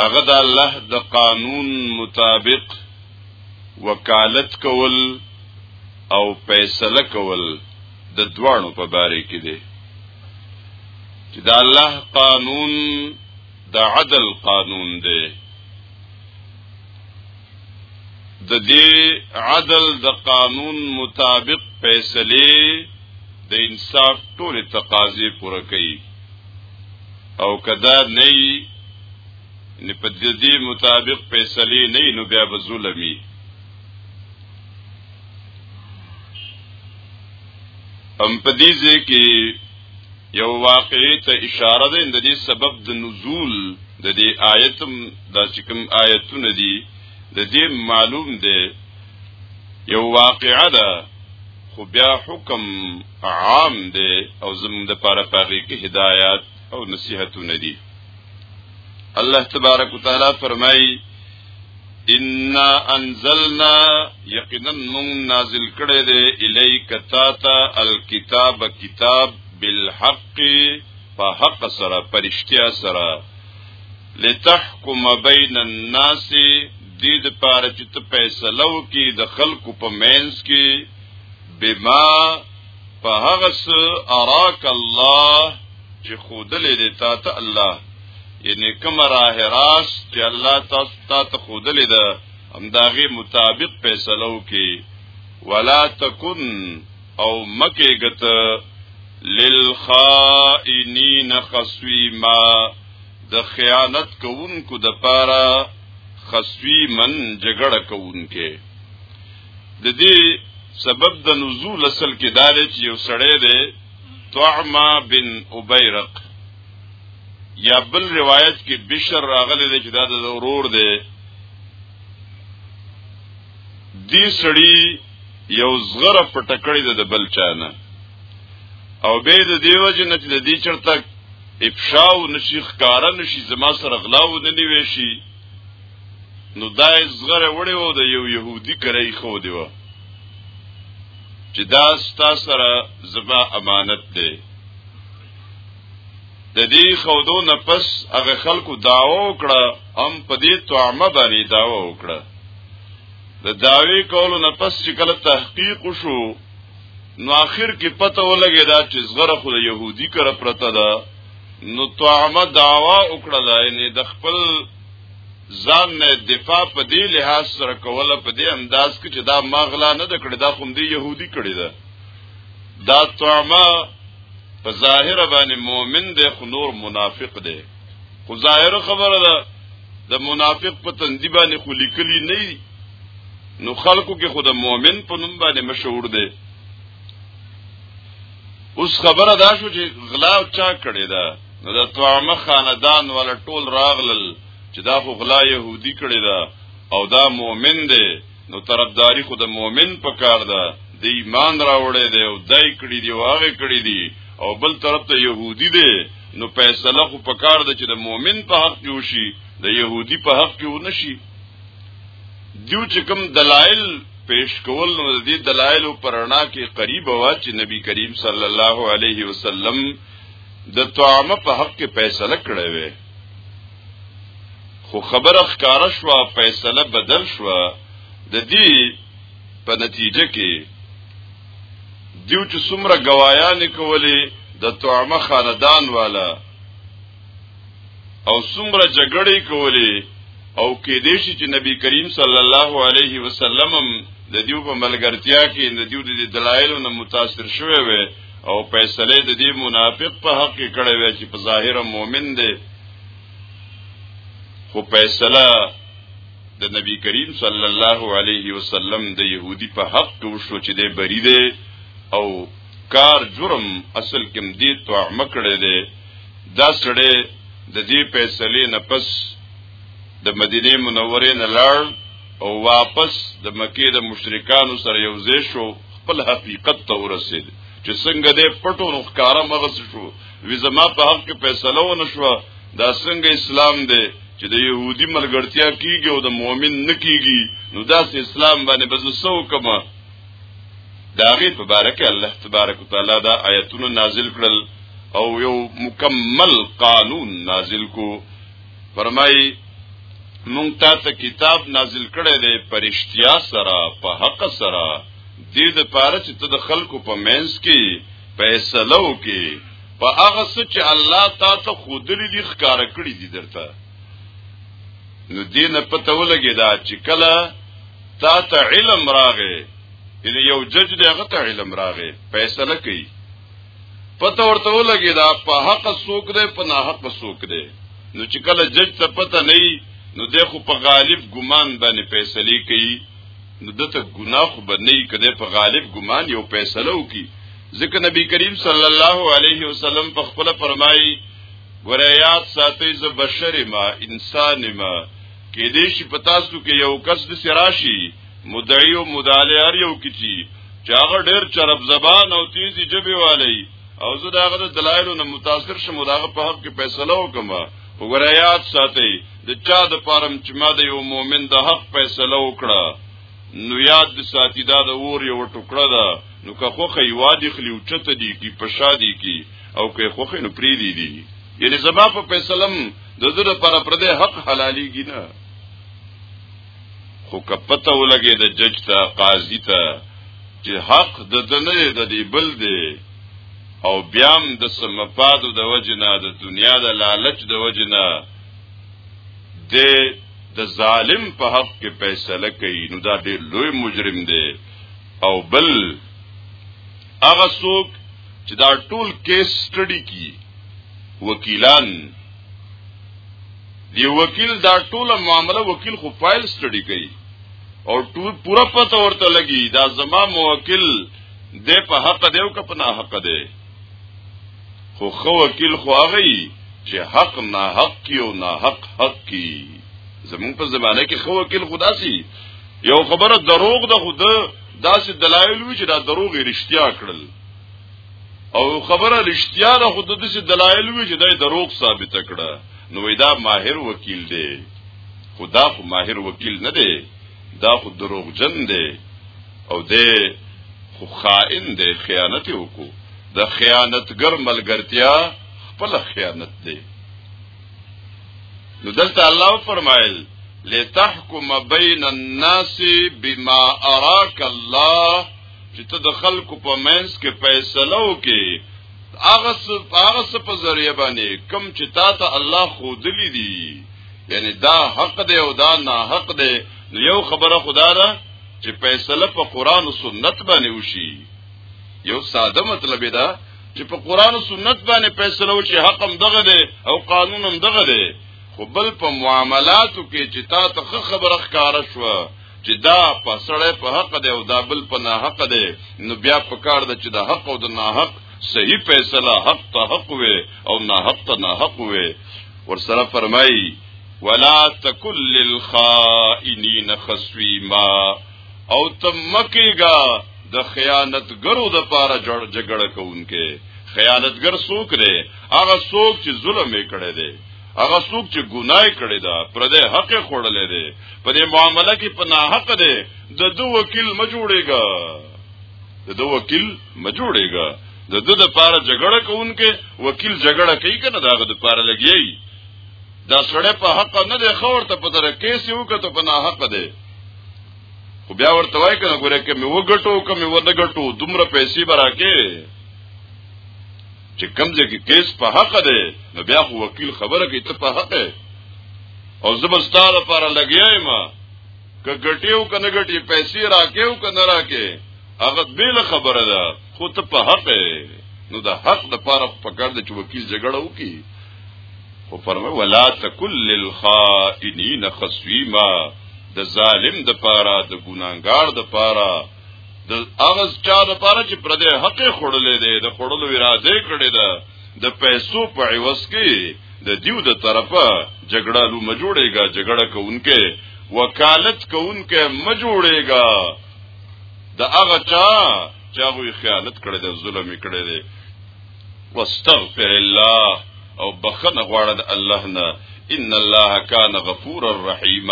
هغه د الله د قانون مطابق وکالت کول او فیصله کول د دوانو په باره کې دی چې د الله قانون د عدل قانون دی د دې عدل د قانون مطابق فیصله د انصاف ټول تقاضې پوره کوي او کدا نه نه په دې مطابق فیصله نه نو بیا به ظلمي ام په دې ځکه یو واقعي ته اشاره ده د دې سبب د نزول د دې آیتم دا چې کوم آیتونه دي د دې معلوم ده یو واقعه ده خو بیا حکم عام دی او زموږ د پاره پاغي کې هدایت او نصيحتونه دي الله تبارک وتعالى فرمایي ان انزلنا یقینا من نازل کړه دې الیک تا تا الکتاب کتاب بالحق په حق سره پرشتیا سره لتحکم بین الناس دې د پاره چې ته فیصله وکې د خلکو په مینس کې بما په هغه څه اراک الله چې خودلې دې تا ته الله یعنی کوم راه راس چې الله تاسو تا ته خودلې ده همداغه مطابق فیصله وکې ولا تکن او مکه ګت للخائنین خصویما د خیانت کوونکو د پاره خصوی من جګړه کوونکې د دې سبب د نزول اصل کې دار چې یو سړی دی طعما بن ابیرق یا بل روایت کې بشر راغلی دی چې دا د ضرور دی دی سړی یو زغره پټکړی د بل چانه او به د دیو جن چې د دې چرته افشاو نشي ښکارا نشي زما سره غلاو نه نیوي شي نو دا زغره وړي وو د یو يهودي کرای خو دی و چې دا ستا سره زما امانت دی د دې خودو نه پس هغه خلکو داوا وکړه هم په دې توامه باندې داوا وکړه د داوی کولو نه پس چې کله تحقیق شو نو اخر کې پته ولګی دا چې زغره خو د يهودي کړه پرته ده نو طعامه داوا وکړه دا یعنی د خپل ځان نه دفاع په دې لحاظ سره کوله په دې انداز کې چې دا مغلا نه د کړی دا کوم دی يهودي کړی ده دا طعامه په ظاهر باندې مؤمن دی خو نور منافق دی خو ظاهر خبره ده د منافق په تندی باندې خو لیکلی نه نو خلکو کې خود مؤمن په نوم باندې مشهور دی اوس خبره دا شو چې غلا چا کړی دا نو د طعامه خاندان ولا ټول راغلل چې دا خو غلا يهودي کړی دا او دا مؤمن دی نو طرفداري خود مؤمن پکار ده د ایمان راوړې دی او دای کړی دی او هغه کړی دی او بل طرف ته يهودي دی نو فیصله خو پکار ده چې د مؤمن په حق جوشي د يهودي په حق کې ونشي دیو چې کوم دلایل پیش کول نو د دې دلایلو پرانا کې قریب وا چې نبی کریم صلی الله علیه وسلم د طعام په حق کې فیصله کړې وې خو خبره ښکارا شو فیصله بدل شو د دې په نتیجه کې دیو چې څومره گوايان کولې د طعام خاندان والا او څومره جګړې کولې او کې دې شي چې نبی کریم صلی الله علیه وسلم د دیو په ملګرتیا کې د دیو د دلایلو نه متاثر شوی وي او فیصله د دې منافق په حق کې کړې وي چې په ظاهر مؤمن دی خو فیصله د نبی کریم صلی الله علیه وسلم د يهودي په حق کې وشو چې د بری دی او کار جرم اصل کې دې توع مکړې ده دا سړی د دې فیصلې نه پس د مدینه منورې نه لاړ او واپس د مکې د مشرکانو سره یو ځای شو خپل حقیقت ته ورسید چې څنګه دې پټو نو ښکارا مغس شو وی زما په حق کې فیصله و نشو دا څنګه اسلام دی چې د يهودي ملګرتیا کیږي او د مؤمن نه کیږي نو داس اسلام باندې بس سو کما داغه په باره کې الله تبارک وتعالى دا آیتونه نازل کړل او یو مکمل قانون نازل کو فرمای مونږ تاسو کتاب نازل کړی دی پرشتیا سره په حق سره دې د پاره چې ته د خلکو په منځ کې فیصله وکې په هغه څه چې الله تاسو خودلی دي ښکار کړی دي درته نو دینه پته ولګی دا چې کله تا ته علم راغې یعنی یو جج دی هغه ته علم راغې فیصله کوي پته ورته ولګي دا په حق سوک دی په ناحق سوک دی نو چې کله جج ته پته نه نو د خو په غالب ګمان باندې فیصله کوي نو دته ګناه خو بنئ کده په غالب ګمان یو فیصله وکي ځکه نبی کریم صلی الله علیه وسلم په خپل فرمایي ورایات ساتي ز بشر ما انسان ما کې دې شي په تاسو کې یو کس د سراشي مدعی او مدعی هر یو کې چی چې هغه ډېر چرب زبان او تیزی جبه والی او زه داغه د دلایلو نه متاثر شم داغه په حق کې فیصله وکم وګوره یاد ساتي د چا د پارم چې ما د یو مؤمن د حق فیصله وکړه نو یاد د ساتي دا د اور یو ټوکړه ده نو که خوخه یې وادي خلی او چته دی کی پشادي کی او که خوخه نو پری دی دی یعنی زما په فیصلم د دې لپاره پر دې حق حلاليږي نه خو کپته ولګي د جج ته قاضي ته چې حق د دنه د دې بل دی او بیام د سمفاد د وجنا د دنیا د لالچ د وجنا د د ظالم په حق کې فیصله کوي نو دا ډېر لوی مجرم دی او بل هغه څوک چې دا ټول کیس سټډي کی وکیلان دی وکیل دا ټول معاملہ وکیل خو فایل سټډي کوي او ټول پورا پته ورته لګي دا زما موکل دی په حق دی او که په ناحق دی خو خو وکیل خو هغه چې حق نه حق کی او نه حق حق کی زمون په زمانه کې خو وکیل خدا سي یو خبره دروغ ده خود دا چې دلایل وی چې دا دروغ رښتیا کړل او خبره رښتیا ده خود د څه دلایل وی چې دا دروغ ثابت کړه نو دا ماهر وکیل دی خدا خو ماهر وکیل نه دی دا خو دروغ جن دی او دی خو خائن دی خیانت وکړو د خیانتګر ملګرتیا خپل خیانت دی نو دلته الله فرمایل لتحکم بین الناس بما اراک الله چې ته د خلکو په منځ کې فیصله وکې هغه هغه څه په ذریعہ باندې کم چې تا ته الله خودلی دی یعنی دا حق دی او دا نه حق دی نو یو خبره خدا ده چې فیصله په قران او سنت باندې وشي یو ساده مطلب دا چې په قران او سنت باندې فیصله وشي حق هم دغه دی او قانون هم دغه دی خو بل په معاملاتو کې چې تا ته خبره ښکارا شو چې دا په سړی په حق دی او دا بل په ناحق دی نو بیا په کار ده چې د حق او د ناحق صحیح فیصله حق ته حق وي او ناحق ته ناحق وي ورسره فرمایي ولا تکل للخائنین خصویما او تمکیګا د خیانتګرو د پاره جوړ جګړه کوونکې خیانتګر څوک دی هغه څوک چې ظلم یې کړی دی هغه څوک چې ګناه کړی دا پر دې حق خورلې دی په دې معاملې کې په ناحق دی د دو وکیل م جوړېګا د دو وکیل م جوړېګا د دو د پاره جګړه کوونکې وکیل جګړه کوي کنه دا د پاره لګیږي دا سړی په حق نه دی خور ته په تر کیس یو کته په نه حق دی خو بیا ورته وای کنه ګوره کې مې وګټو کمې ودګټو دومره پیسې براکه چې کمزې کې کیس په حق دی نو بیا خو وکیل خبره کوي ته په حق او زبستار لپاره لګیای ما که ګټیو کنه ګټي پیسې راکېو کنه راکې هغه بیل خبره ده خو ته په حق نو د حق د پاره په کار د چې وکیل جګړه وکي خو فرمای ولا تکل للخائنین خصیما د ظالم د پاره د ګناګار د پاره د اغز چا د پاره چې پر دې حق خړلې ده د خړلو اراده کړې ده د پیسو په عوض کې د دیو د طرفه جګړه لو مجوړېګا جګړه کوونکې وکالت کوونکې مجوړېګا دا هغه چا چې هغه خیانت کړی دی ظلم کړی دی واستغفر الله او بخنه غواړه د الله نه ان الله کان غفور الرحیم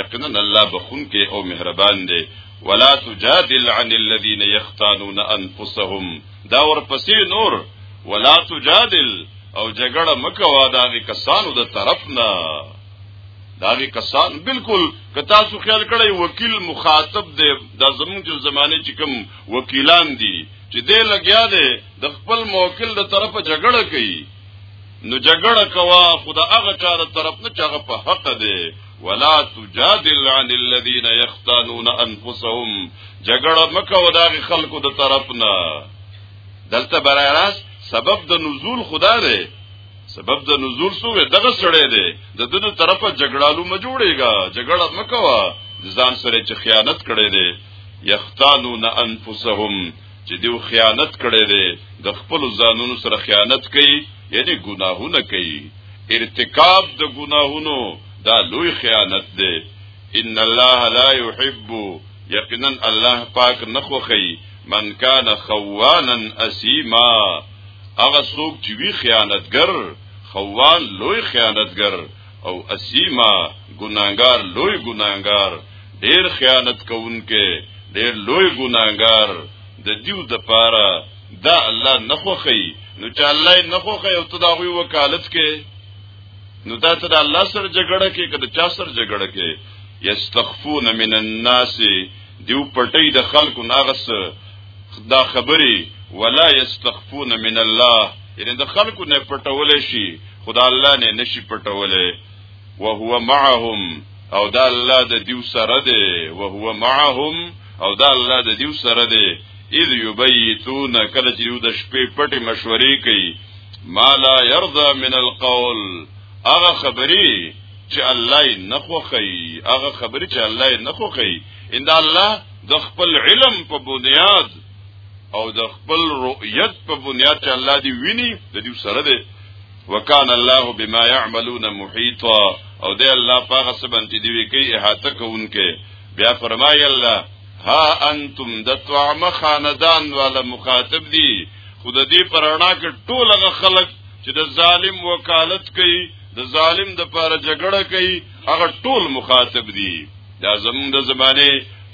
یقینا الله بخون کې او مهربان دی ولا تجادل عن الذين يختانون انفسهم دا ورپسې نور ولا تجادل او جګړه مکوا دا کسانو د طرف نه داغه کسان بالکل که تاسو خیال کړئ وکیل مخاطب دی د زمونږ زمانه چې کوم وکیلان دي چې دې لګیا دی د خپل موکل د طرفه جګړه کوي نو جګړه کوا خدا هغه چا د طرف نه چاغه په حق دی ولا تجادل عن الذين يختانون انفسهم جګړه مکه و داغه خلکو د طرف نه دلته برای راست سبب د نزول خدا دی سبب د نزول سو دغه سړی دی د دنو طرفه جګړالو م جوړیږي جګړه مکوا ځان سره چې خیانت کړي دي یختانون انفسهم چې دیو خیانت کړي دي د خپل ځانونو سره خیانت کوي یعنی ګناهونه کوي ارتکاب د ګناهونو دا لوی خیانت دی ان الله لا يحب یقینا الله پاک نخوخی من کان خوانا اسیما هغه څوک چې وی خیانتګر خوان لوی خیانتګر او اسیما ګناګار لوی ګناګار ډیر خیانت کوونکې ډیر لوی ګناګار د دیو د پاره دا الله نخوخی نو چې الله نخوخی او ته دا غوي وکالت کې نو دا ته د الله سره جګړه کې کده چا سره جګړه کې یستخفون من الناس دیو پټي د خلکو ناغس دا خبري ولا یستخفون من الله یعنی د خلکو نه پټول شي خدا الله نه نشي پټولې وهو معهم او دا الله د دیو سره دی وهو معهم او دا الله د دیو سره دی اذ یبیتون کله چې یو د شپې پټې مشورې کوي ما لا يرضى من القول هغه خبري چې الله نه خوخی هغه خبري چې الله نه خوخی ان الله د خپل علم په بنیاد او د خپل رؤیت په بنیاد چې الله دی ویني د دې سره دی وکانه الله بما يعملون محيطا او دی الله پاغه سبن چې دی وکي احاطه کوونکې بیا فرمای الله ها انتم د طعام خاندان والا مخاطب دي خود دې پرانا کې ټول هغه خلک چې د ظالم وکالت کوي د ظالم د پاره جګړه کوي هغه ټول مخاطب دي دا زمونږ د زمانه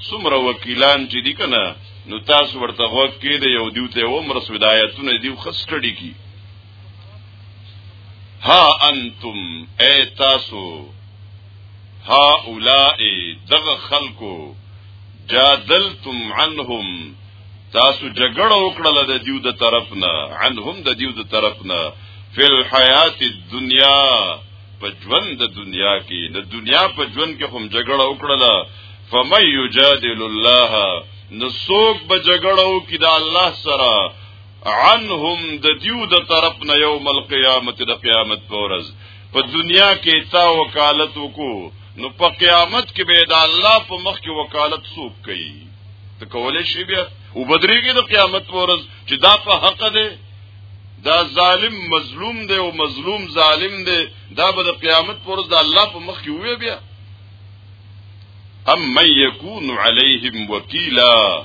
څومره وکیلان چې دي کنه نو تاسو ورته غوږ کې دی یو دیو ته عمر سودایتونه دیو خستړي کی ها انتم اے تاسو ها اولائے دغه خلکو جادلتم عنهم تاسو جګړه وکړه د دیو د طرفنا عنهم د دیو د طرفنا فی الحیات الدنیا په ژوند د دنیا کې د دنیا په ژوند کې هم جګړه وکړله فمن یجادل الله نو څوک به جګړه وکړي د الله سره عنهم د دیو د طرف نه یوم القیامت د قیامت پورز په دنیا کې تا وکالت وکړو نو په قیامت کې به د الله په مخ کې وکالت څوک کوي ته کولې شي بیا وبدريږي د قیامت پورز چې دا په حق ده دا ظالم مظلوم دی او مظلوم ظالم دی دا به د قیامت پر ورځ د الله په مخ کې وې بیا ام من یکون علیهم وکیلا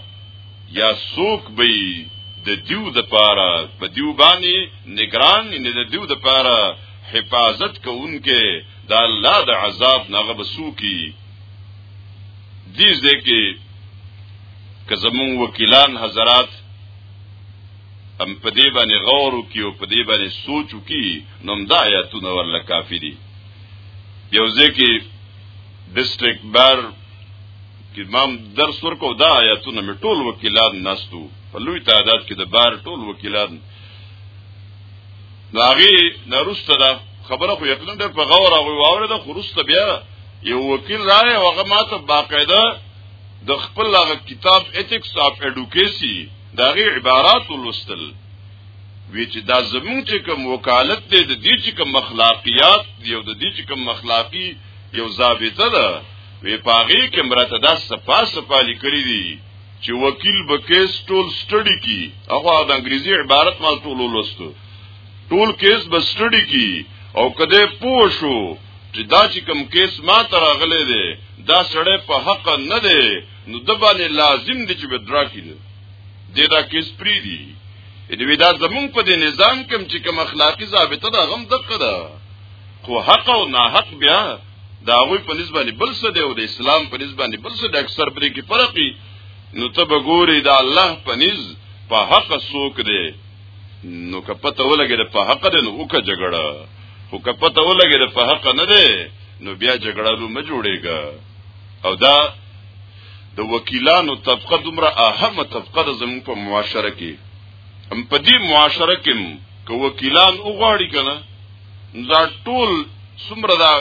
یا سوک بی د دیو د پاره په دیو باندې نگران نه د دیو د پاره حفاظت کوونکې د الله د عذاب نه غبسو کی دې ځکه که زمون وکیلان حضرات ام په دې باندې غور وکي او په دې باندې سوچ وکي نو دا آیاتونه ورله کافی دي یو ځکه ډیسټریکټ بار کې مام درس ورکو دا آیاتونه مې ټول وکیلان نستو په لوی تعداد کې د بار ټول وکیلان نو هغه نرسته دا خبره خو یقینا ډېر په غور او واوره ده خروسته بیا یو وکیل راغی هغه ماته باقاعده د خپل هغه کتاب ایتکس اف ایډوکیسی دا غي عبارات ولستل وی چې دا زمون چې کوم وکالت دی د دې چې کوم اخلاقیات دی او د دې چې کوم اخلاقی یو ضابطه ده وی پاغي کې مرته دا صفه صفه لیکلې دي چې وکیل به کیس ټول سټډي کی هغه د انګریزي عبارت مال ټول ولستو ټول کیس به سټډي کی او کده پوه شو چې دا چې کوم کیس ما تر غلې ده دا سړی په حق نه دی نو د باندې لازم دي چې ودرا کړي د دا کیس پری دي د ودا زمون په دې نظام کې چې کوم اخلاقی ضابطه ده غم دقه ده خو حق او ناحق بیا دا غوی په نسبت بل څه دی او د اسلام په نسبت بل څه د اکثر پرې کې فرق دی نو ته بګوري دا الله په نس په حق سوک دی نو که پته ولګې د په حق دی نو وکه جګړه خو که پته ولګې د په حق نه دی نو بیا جګړه لو مجوړېږي او دا د وکیلانو طبقه دومره اهمه طبقه ده زموږ په معاشره کې هم په دې معاشره کې که وکیلان وغواړي کنه دا ټول څومره دا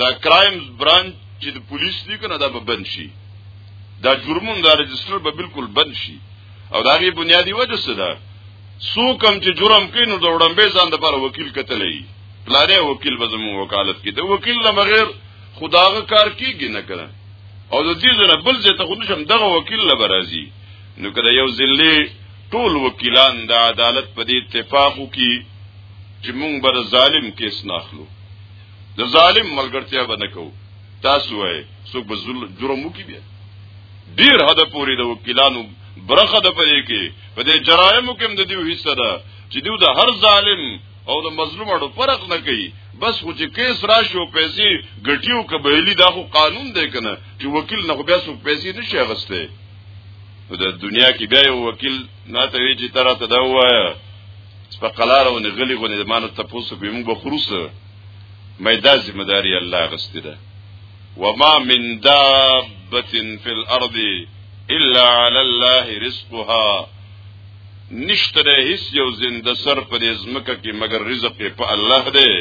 دا کرایمز برانچ چې د پولیس دی کنه دا به بند شي دا جرمون دا رجستر به بالکل بند شي او دا غي بنیادی وجه څه ده سو کم چې جرم کوي نو د وړاندې ځان د پر وکیل کتلې پلانې وکیل به زمو وکالت کې د وکیل نه بغیر خداغه کار کیږي نه کړه او د دې زره بل ځای ته خو نشم دغه وکیل له برازي نو کله یو ضلع ټول وکیلان د عدالت په دې اتفاق وکي چې مونږ بر ظالم کیس ناخلو د ظالم ملګرتیا به نه کوو تاسو وای څوک به جرم وکي بیا ډیر حد پورې د وکیلانو برخه ده پدې کې پدې جرایمو کې هم د دې حصہ ده چې دوی د هر ظالم او د مظلوم اړو فرق نه کوي بس خو چې کیس راشو پیسې ګټیو کبهلی دا خو قانون دی کنه چې وکیل نه خو بیا څوک پیسې نشي غسته د دنیا کې بیا یو وکیل نه ته وی چې تر ته دا وایا په قلار او نه غلی غونې د مان ته پوسو به موږ بخروسه مې دا ذمہ داری الله غسته ده وما من دابه فی الارض الا علی الله رزقها نشته ده هیڅ یو زنده سر په دې ځمکه کې مګر رزق یې په الله دی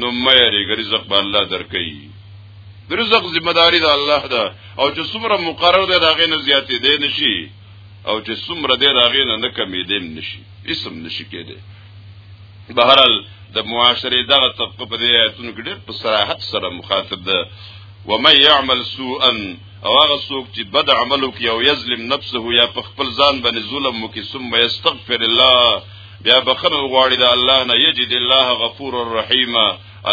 نو مې ریګ رزق به الله درکې رزق ذمہ داری ده الله ده او چې څومره مقرر ده داغه نه زیاتې دی نشي او چې څومره دی داغه نه نه کمې دی نشي اسم نشي کېده بهرال د معاشره دغه طبقه په دې آیتونو کې ډېر په صراحت سره مخاطب ده ومن يعمل سوءا او هغه څوک چې بد عمل کوي او یظلم نفسه یا په خپل ځان باندې ظلم وکي ثم یستغفر الله بیا بخنه غواړي د الله نه یجد الله غفور الرحیم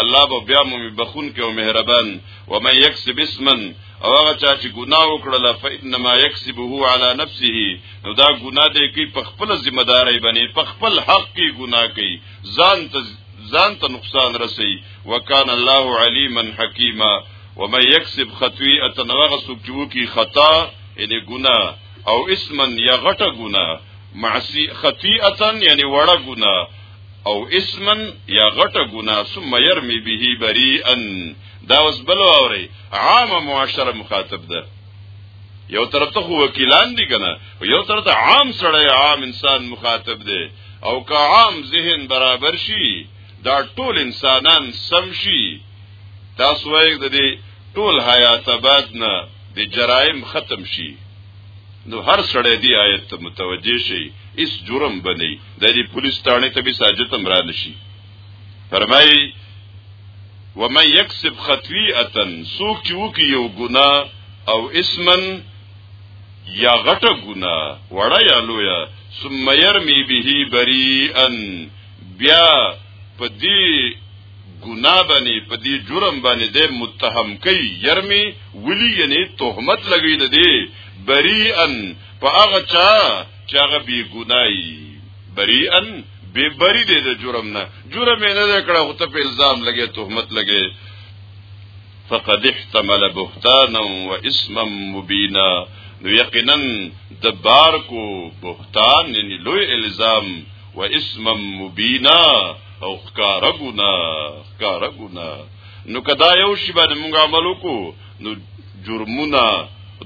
الله به بیا مو بخون کې او مهربان و من یکسب اسما او هغه چا چې ګناه وکړله فإنما یکسبه علی نفسه نو دا ګناه دی کوي په خپل ذمہ داري باندې په خپل حق کې ګناه کوي ځان ته ځان ته نقصان رسي وکانه الله علیما حکیما ومن یکسب خطویه تنغه سوک چې وکي خطا یعنی ګنا او اسمن یا غټه ګنا معصی خطیئه یعنی وړه ګنا او اسمن یا غټه ګنا ثم يرمي به بريئا دا اوس بل اوري عامه معاشره مخاطب ده یو طرف ته خو وکیلان دي کنه یو طرف ته عام سړی عام انسان مخاطب دی او که عام ذهن برابر شي دا ټول انسانان سم شي تاسو وایي د دې ټول حیات آباد نه د جرایم ختم شي نو هر سړی دی آیت ته متوجه شي اس جرم بني د دې پولیس تاڼه ته به ساجت امران شي فرمایي ومن یکسب خطویئه سوک چې وکي یو ګنا او اسمن یا غټه ګنا وړه یا لویا ثم يرمي به بريئا بیا په دې ګناه باندې په دې جرم باندې د متهم کوي يرمي ولي یعنی تهمت لګي د دې بریئن په هغه چا چې هغه بي ګناي بریئن بے بری دے دے جرم نه جرم نه دے کړه هو ته په الزام لګي تهمت لګي فقد احتمل بهتانا واسما مبینا نو یقینا د بار کو بهتان یعنی لوی الزام و اسما مبینا او ښکارا ګنا ښکارا ګنا نو کدا یو شی باندې موږ عمل وکړو نو جرمونه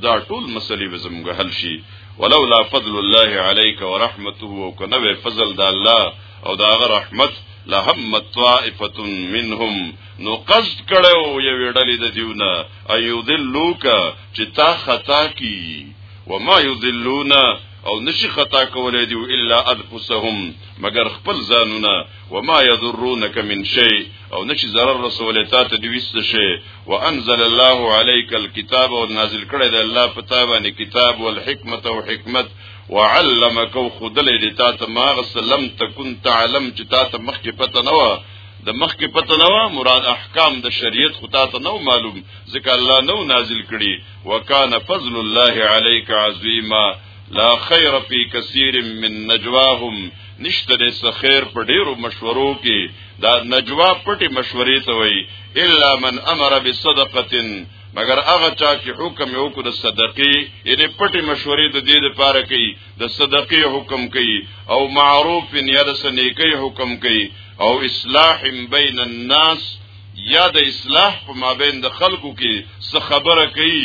دا ټول مسلې به زموږ حل شي ولولا فضل الله عليك ورحمته وكنوي فضل د الله او دا رحمت لهم طائفه منهم نو قصد کړو یو ډلې د دیونه ايذلوک چې تا خطا کی وما يذلون او نشي خطا کولای دی الا انفسهم مگر خپل ځانونه وما يضرونك من شيء او نشي zarar رسول ته ته دی وست شي وانزل الله عليك الكتاب او نازل کړی دی الله پتا باندې کتاب او حکمت او حکمت وعلمك خدل دی تا ته ما غسلم تكون تعلم چې تا ته مخکې پته نه و د مخکې پته نه و مراد احکام د شریعت خدا ته نو معلوم ځکه الله نو نازل کړي وکانه فضل الله عليك عظیما لا خیر فی کثیر من نجواهم نشته د خیر په ډیرو مشورو کې دا نجوا پټي مشورې ته وای الا من امر بصدقه مگر هغه چا چې حکم یو کو د صدقې یعنی پټي مشورې د دې لپاره کوي د صدقې حکم کوي او معروف یا د سنیکي حکم کوي او اصلاح بین الناس یا د اصلاح په مابین د خلکو کې څه خبره کوي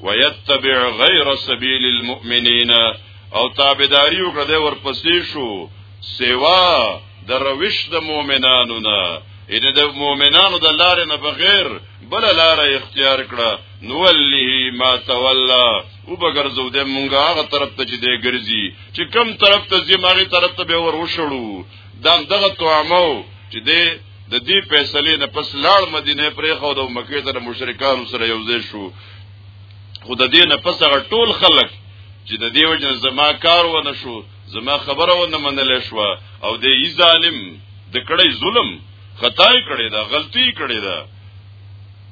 ويتبع غير سبيل المؤمنين او تابعداري وکړه د ورپسې شو سوا د روش د مؤمنانو نه ان د مؤمنانو د لارې نه بغیر بل لار اختیار کړه نو ولله ما تولى او بغرزو د مونږه هغه طرف ته چې دی ګرځي چې کم طرف ته زماري طرف ته به ور وشړو دا دغه توامو چې دی د دې فیصلې نه پس لاړ مدینه پرې خو د مکه ته مشرکان سره یو ځای شو خو د دې نه پس هغه ټول خلک چې د دې وجه زما کار و نه شو زما خبره و نه منل شو او د ای ظالم د کړی ظلم خدای کړی دا غلطی کړی دا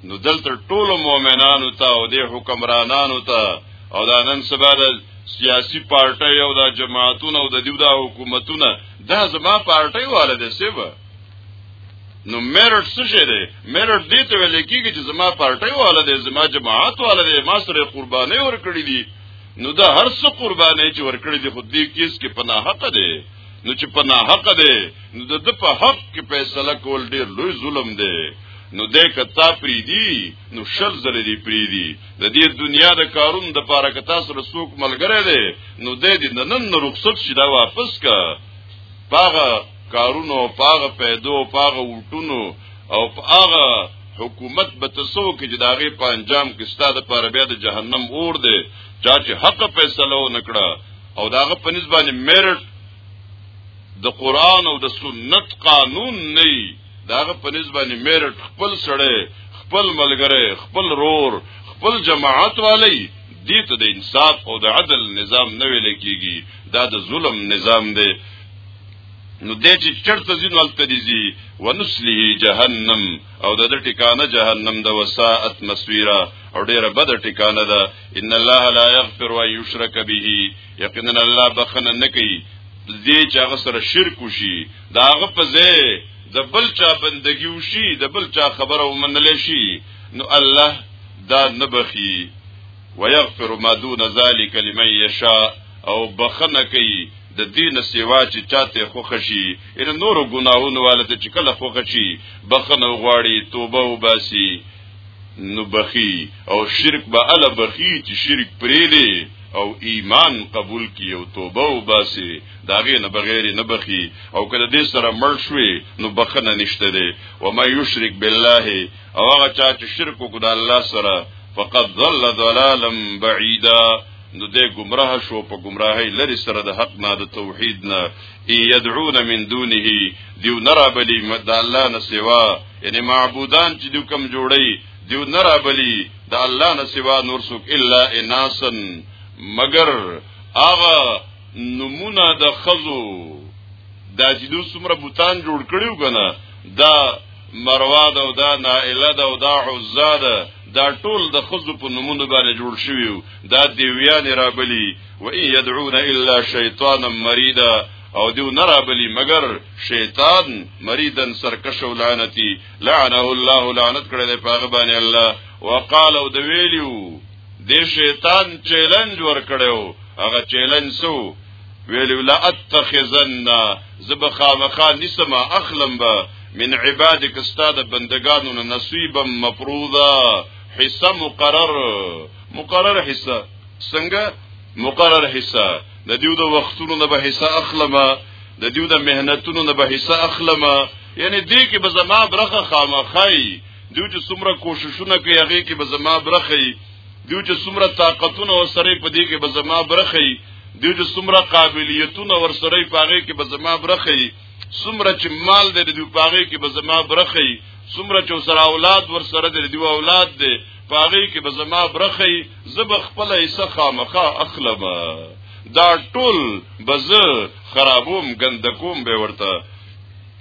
نو دلته ټول مؤمنانو ته او د حکمرانانو ته او دا نن سبا د سیاسی پارټي او د جماعتونو او د دیو د حکومتونو دا زما پارټي والده سیبه نو میرټ څه شی دی میرټ دې ته ویل کېږي چې زما پارټي والا دی زما جماعت والا دی ما سره قرباني ورکړي دي نو دا هر څه قرباني چې ورکړي دي خو دې کیس کې پناه حق دی نو چې پناه حق دی نو د د په حق کې فیصله کول ډیر لوی ظلم دی نو دې کتا پری دی نو شل زل دی پری دی د دې دنیا د کارون د پاره کتا سره څوک ملګری دی نو دې دې نن رخصت شي دا واپس کا باغه کارونو او پاغه پیدو او پاغه وټونو او پاغه حکومت به تسو کې چې داغه په انجام کې ستاده پر بیا د جهنم اور دی چا چې حق فیصله نکړه او داغه په نسبت میرټ د قران او د سنت قانون نه داغه په نسبت میرټ خپل سره خپل ملګری خپل رور خپل جماعت والی دې ته د انصاف او د عدل نظام نه ویل کیږي دا د ظلم نظام دی نو دې چې چرته ځینو الته دي ونسله جهنم او د دې ټکانه جهنم د وساعت مسویرا او ډیره بد ټکانه ده ان الله لا یغفر و یشرک به یقینا الله بخنه نه کوي دې چې هغه سره شرک وشي دا هغه په ځای د بل چا بندگی وشي د بل چا خبره ومنل شي نو الله دا نه بخي ويغفر ما دون ذلك لمن يشاء او بخنه کوي د دین سیوا چې چاته خوښ شي ان نورو ګناهونو والته چې کله خوښ شي بخنه غواړي توبه وباسي نو بخي او شرک به ال بخي چې شرک پرې دی او ایمان قبول کی او توبه وباسي داغه نه بغیر نه بخي او کله دې سره مړ شوي نو بخنه نشته دی و ما یشرک بالله او هغه چا چې شرک وکړ الله سره فقد ضل ضلالا بعیدا نو دې گمراه شو په گمراهۍ لري سره د حق نه د توحید نه یدعون من دونه دیو نرابلی د الله نه سوا یعنی معبودان چې دوی کم جوړي دیو نرابلی د الله نه سوا نور څوک الا اناسن مگر هغه نمونه د خزو دا چې دوی څومره بوتان جوړ کړیو کنه دا مرواد او دا نائله دا او دا عزاده دا ټول د خزو په نمونه باندې جوړ شوی دا دیویان رابلی و ان يدعون الا شیطانا مریدا او دیو نرابلی مگر شیطان مریدن سرکش او لعنتی لعنه الله لعنت کړی دی پاغه باندې الله وقال او د ویلیو د شیطان چیلنج ور کړو هغه چیلنج سو ویلو لا اتخذن زب خامخا نسما اخلم با من عبادك استاد بندگانو نصیبا مفروضا حصہ مقرر مقرر حصہ څنګه مقرر حصہ د دیو د وختونو نه به حصہ اخلمه د دیو د مهنتونو نه به حصہ اخلمه یعنی دې کې به زما برخه خامخای دیو چې څومره کوششونه کوي هغه کې به زما برخه دیو چې څومره طاقتونه او سره په دې کې به زما برخي دیو چې څومره قابلیتونه ور سره پاغه کې به زما برخي څومره چې مال دې دیو پاغه کې به زما برخي څومره چې سره اولاد ور سره دې دیو اولاد دې پاغه کې به زما برخي زب خپل ایسه خامخه اخلم دا ټول بز خرابوم ګندکوم به ورته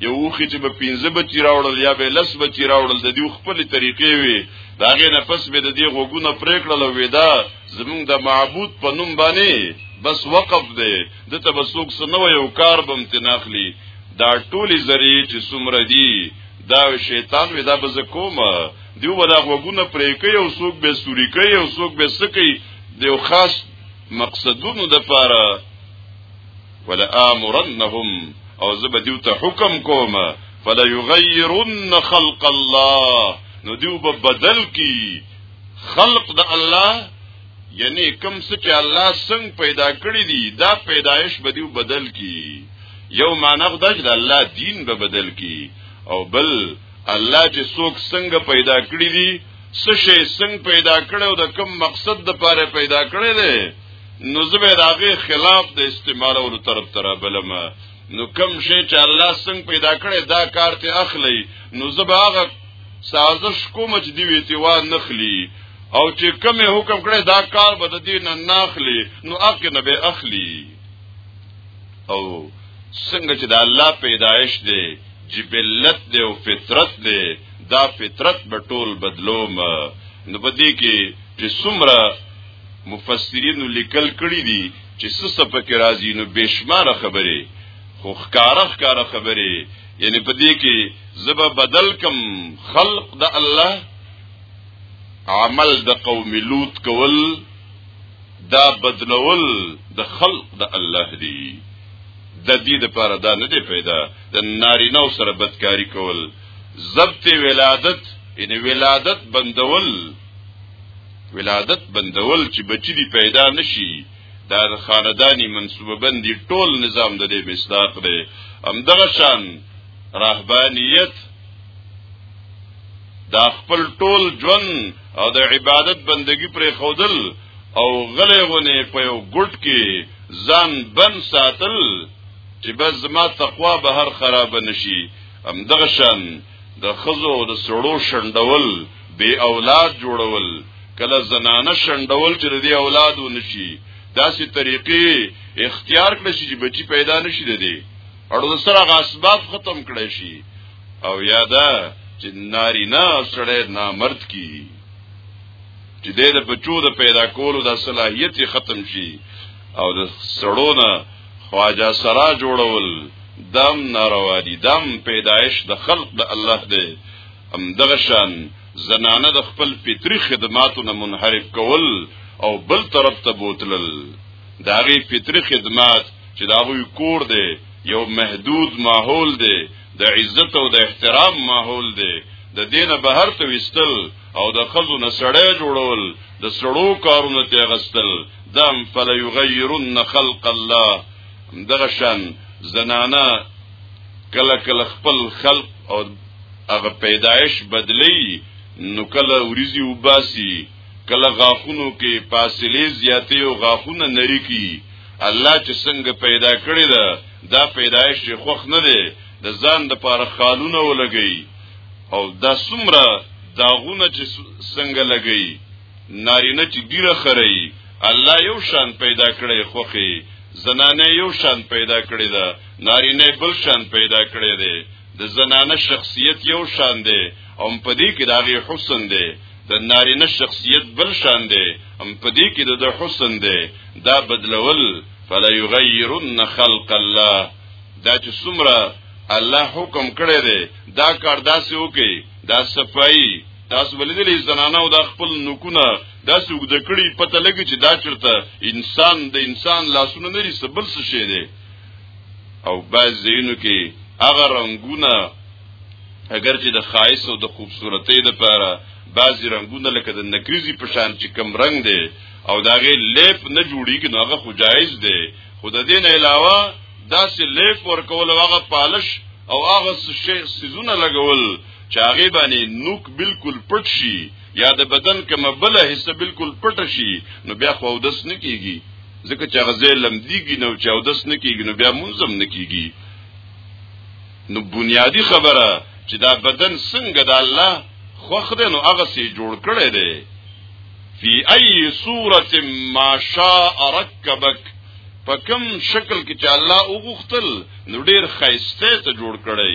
یو وخی چې به 15 بچی راوړل یا به لس بچی راوړل د دې خپل طریقې وي دا غې نه پس به د دې غوګونه پرېکړل وېدا زمونږ د معبود په نوم باندې بس وقف دی د تبسوک سنو یو کار بم تناخلی دا ټولې زری چې سمره دی دا شیطان ودا بز کومه دیو ولا غوګونه پرې کوي او سوق به سوري کوي او سوق به سکی دیو خاص مقصدونو د پاره ولآمرنهم او زب دیو ته حکم کوم فلا یغیرن خلق الله نو دیو به بدل کی خلق د الله یعنی کم څه چې الله څنګه پیدا کړی دی دا پیدایش به دیو بدل کی یو معنی دا چې د الله دین به بدل کی او بل الله چې څوک څنګه پیدا کړی دی څه شی څنګه پیدا کړو د کوم مقصد د پاره پیدا کړی دی نو زه به داغه خلاف د استعمالولو طرف تر بلم نو کم شي چې الله څنګه پیدا کړي دا کار ته اخلي نو زه به هغه سازش کوم چې دی ویتی و نخلی او چې کم حکم کړي دا کار به د دین نه ناخلی نو اق نه به اخلی او څنګه چې د الله پیدایش دی جبلت دی او فطرت دی دا فطرت به ټول بدلوم نو بدی کې چې څومره مفسرین لیکل کړی دي چې سسه پکې راځي نو بشمار خبره خو ښکارا ښکارا خبره یعنی په دې کې زبا بدل کم خلق د الله عمل د قوم لوط کول دا بدلول د خلق د الله دی د دې لپاره دا نه دی پیدا د نارینه سره بدکاری کول ضبط ولادت ان ولادت بندول ولادت بندول چې بچی دی پیدا نشي دا د خاندانی منصوبه بندي ټول نظام د دې مصداق دی همدغه شان رهبانیت دا خپل ټول ژوند او د عبادت بندگی پر خودل او غلې غونې په یو ګډ کې ځان بن ساتل چې بس زما تقوا به هر خراب نشي همدغه شان د خزو د سړو شندول بے اولاد جوړول کله زنانه شندول چې د اولاد و نشي داسې طریقې اختیار کړی شي چې بچی پیدا نشي د دې اړو سره غاسباب ختم کړی شي او یاده چې ناری نه سړی نامرد کی چې د بچو د پیدا کولو د صلاحیت ختم شي او د سړو نه خواجه سرا جوړول دم ناروا دي دم پیدایش د خلق د الله دی ام دغه شان زنانه د خپل فطری خدماتو نه منحرف کول او بل طرف ته بوتلل دا غي فطری خدمات چې دا غوي کور دی یو محدود ماحول دی د عزت او د احترام ماحول دی د دینه بهر ته وستل او د خزو نه سړی جوړول د سړو کارونه ته غستل دم فلا یغیرن خلق الله دغه شان زنانا کله کله خپل خلق او هغه پیدایش بدلی نو کله وریزی وباسي کله غاخونو کې فاصله زیاتې او غاخونه نری کی الله چې څنګه پیدا کړی دا دا پیدایش خوخ نه دی د ځان د پاره خالونه ولګي او دا سمره داغونه چې څنګه لګي نارینه چې ګیره خري الله یو شان پیدا کړی خوخي زنانه یو شان پیدا کړی ده نارینه بل شان پیدا کړی دی د زنانه شخصیت یو شان دی او په دې کې داغي حسن دی د نارینه شخصیت بل شان دی هم په دې کې د حسن دی دا بدلول فلا یغیرن خلق الله دا چې څومره الله حکم کړی دی دا کار داسې وکي دا صفائی تاسو ولېدلې زنانه او د خپل نکونه دا سوق د کړي پته لګي چې دا چرته انسان د انسان لاسونه لري سبل څه شي دي او بعض زینو کې هغه رنگونه اگر چې د خایس او د خوبصورتۍ لپاره بعضی رنگونه لکه د نکریزي په شان چې کم رنگ دی او داغه لیپ نه جوړیږي نو هغه خو جایز دی خو د دین علاوه داسې لیپ ورکول هغه پالش او هغه شی سيزونه لګول چاغه باندې نوک بالکل پټ شي یا د بدن کومه بل حصہ بالکل پټ شي نو بیا خو اودس نه کیږي ځکه چې هغه ځای لمدیږي نو چې اودس نه کیږي نو بیا منظم نه کیږي نو بنیادی خبره چې دا بدن څنګه د الله خوخ دی نو هغه سي جوړ کړی دی فی ای صورت ما شاء رکبک په کم شکل کې چې الله وغوښتل نو ډیر خیسته ته جوړ کړی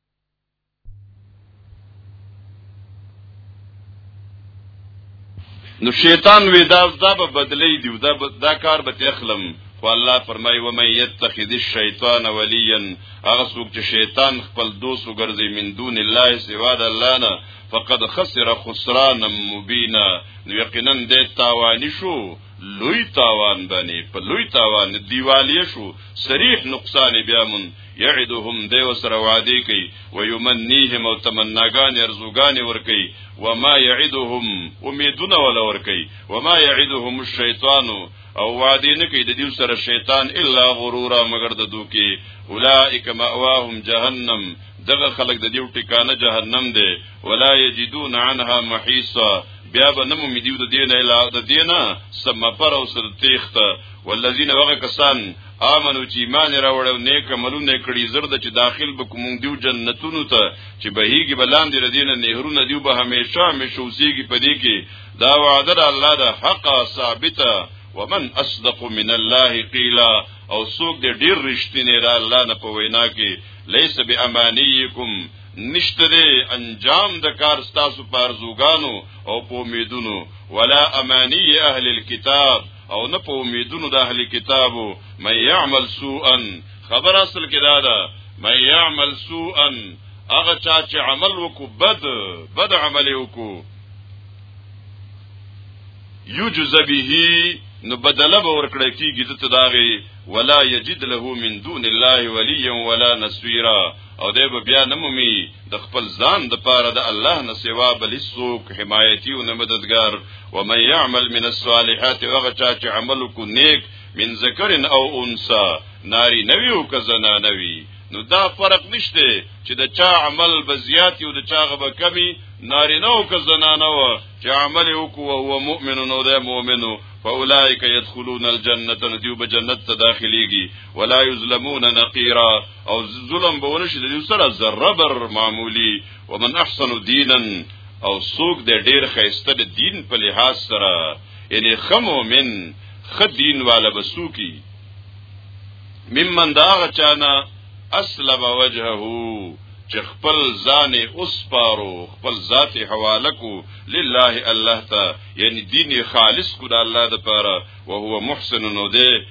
نو شیطان وی دا دا به بدلی دی دا دا کار به تخلم خو الله فرمای و من یتخذ الشیطان ولیا هغه څوک چې شیطان خپل دوست وګرځي من دون الله سوا د الله نه فقد خسر خسرانا مبینا نو یقینا د تاوانی شو لوی تاوان باندې په لوی تاوان دیوالیه شو صریح نقصان بیا مون یعدهم دی وسره وعده کوي ويمنيهم او تمناګان ارزوګان ور کوي وما يعدهم امیدونه ولا ور کوي وما يعدهم الشیطان او وعده نه کوي د دې سره شیطان الا غرورا مگر د دوکي اولائک ماواهم جهنم دغه خلق د دې ټکانه جهنم دی ولا یجدون عنها محیصا بیا به نمو می دیو د دین الا د دینا سم پر او سر تیخت والذین وغه کسان امنو چې ایمان راوړ او نیک عملونه کړی زر د چې داخل به کوم دیو جنتونو ته چې بهیږي بلاندې ردینه نهرونه دیو به همیشه همیشه اوسېږي پدې کې دا وعده الله ده حق ثابته ومن اصدق من الله قیلا او څوک دې ډیر رښتینی را الله نه په وینا کې لیس بامانیکم نشته دی انجام د کار ستاسو په ارزوګانو او په امیدونو ولا امانی اهل الكتاب او نه په امیدونو د اهل کتابو مې يعمل سوءا خبر اصل کې دا ده مې يعمل سوءا هغه چا چې عمل وکړو بد بد عمل وکړو یجز به نو بدل به ورکړی کیږي د تداغي ولا یجد له من دون الله ولیا ولا نصيرا او دی به بیا نه مومي د خپل ځان د پاره د الله نه سوا بل څوک حمایتي او نه مددگار و من يعمل من الصالحات وغه چا چې عمل کو نیک من ذکر او انثى ناری نوی او که زنا نوی نو دا فرق نشته چې د چا عمل به زیات او د چا غبه کمی ناری نو که زنا نو چې عمل وکوه هو مؤمن نو ده مؤمنو فاولائک يدخلون الجنه دیو به جنت ته داخليږي ولا یظلمون نقیرا او ظلم به ونشي د سره ذره بر معمولی ومن احسن دینا او سوق د ډیر خیسته د دین په لحاظ سره یعنی خمو من خدین والا بسوکی ممن دا غچانا اسلم وجهه چې خپل ځان اوسپارو خپل ذات حواله کو لله الله ته یعنی دین خالص کو د الله لپاره او هو محسن نو دی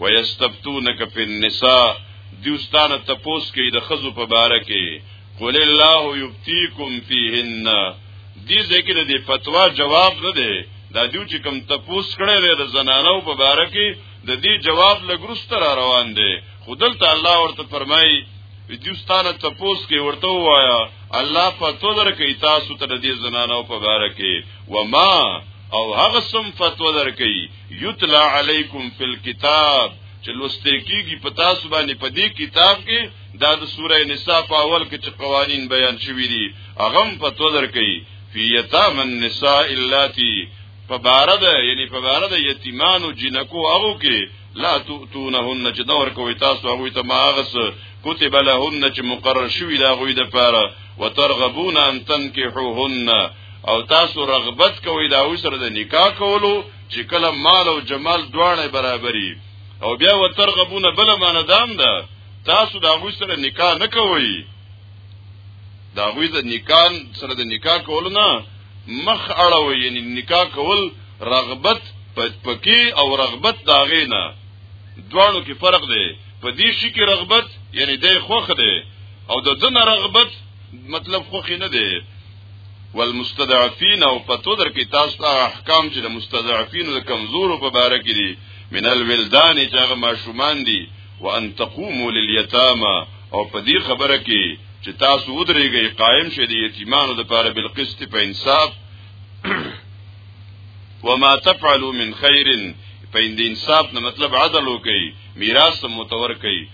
ويستفتونک فی النساء دیوستانه تپوس کوي د خزو په باره کې قل الله یبتیکم فیهن دې ذکر دې فتوا جواب نه دی دا دیو چې کم تپوس کړي لري د زنانو په باره کې د دې جواب لګرست را روان دی خودل ته الله ورته فرمایي دیوستانه تپوس کې ورته وایا الله فتوا درکې تاسو ته د دې زنانو په باره کې و ما او هغه سم فتوا درکې یتلا علیکم فی الكتاب چې لوستې کیږي په تاسو باندې په دې کتاب کې دا د سوره نساء په اول کې چې قوانین بیان شوي دي هغه په تذر کوي فی یتام النساء اللاتی په بار ده یعنی په بار ده یتیمانو جنکو هغه کې لا تؤتونهن چې دور کوي تاسو هغه ته ماغس کتب لهن چې مقرر شوی دا غوی د پاره وترغبون ان تنکحوهن او تاسو رغبت کوئ دا وسره د نکاح کولو چې کله مال او جمال دواړه برابرۍ او بیا وترغبونه بل معنی دام ده تاسو دا وسره نکاح نه کوئ دا غوی د نکاح سره د نکاح کول نه مخ اړوي یعنی نکاح کول رغبت پکې او رغبت داغې نه دوانو کې فرق دی په دې شي کې رغبت یعنی د خوخ دی او د دنه رغبت مطلب خوخ نه دی والمستضعفين او پتو در کې تاسو ته احکام چې د مستضعفين او کمزورو په باره کې دي من الولدان چې هغه ماشومان دي وان تقوموا لليتامى او په دې خبره کې چې تاسو ودرېږئ قائم شې د یتیمانو لپاره بالقسط په انصاف وما تفعلوا من خير په دې انصاف نه مطلب عدل وکي میراث متور کوي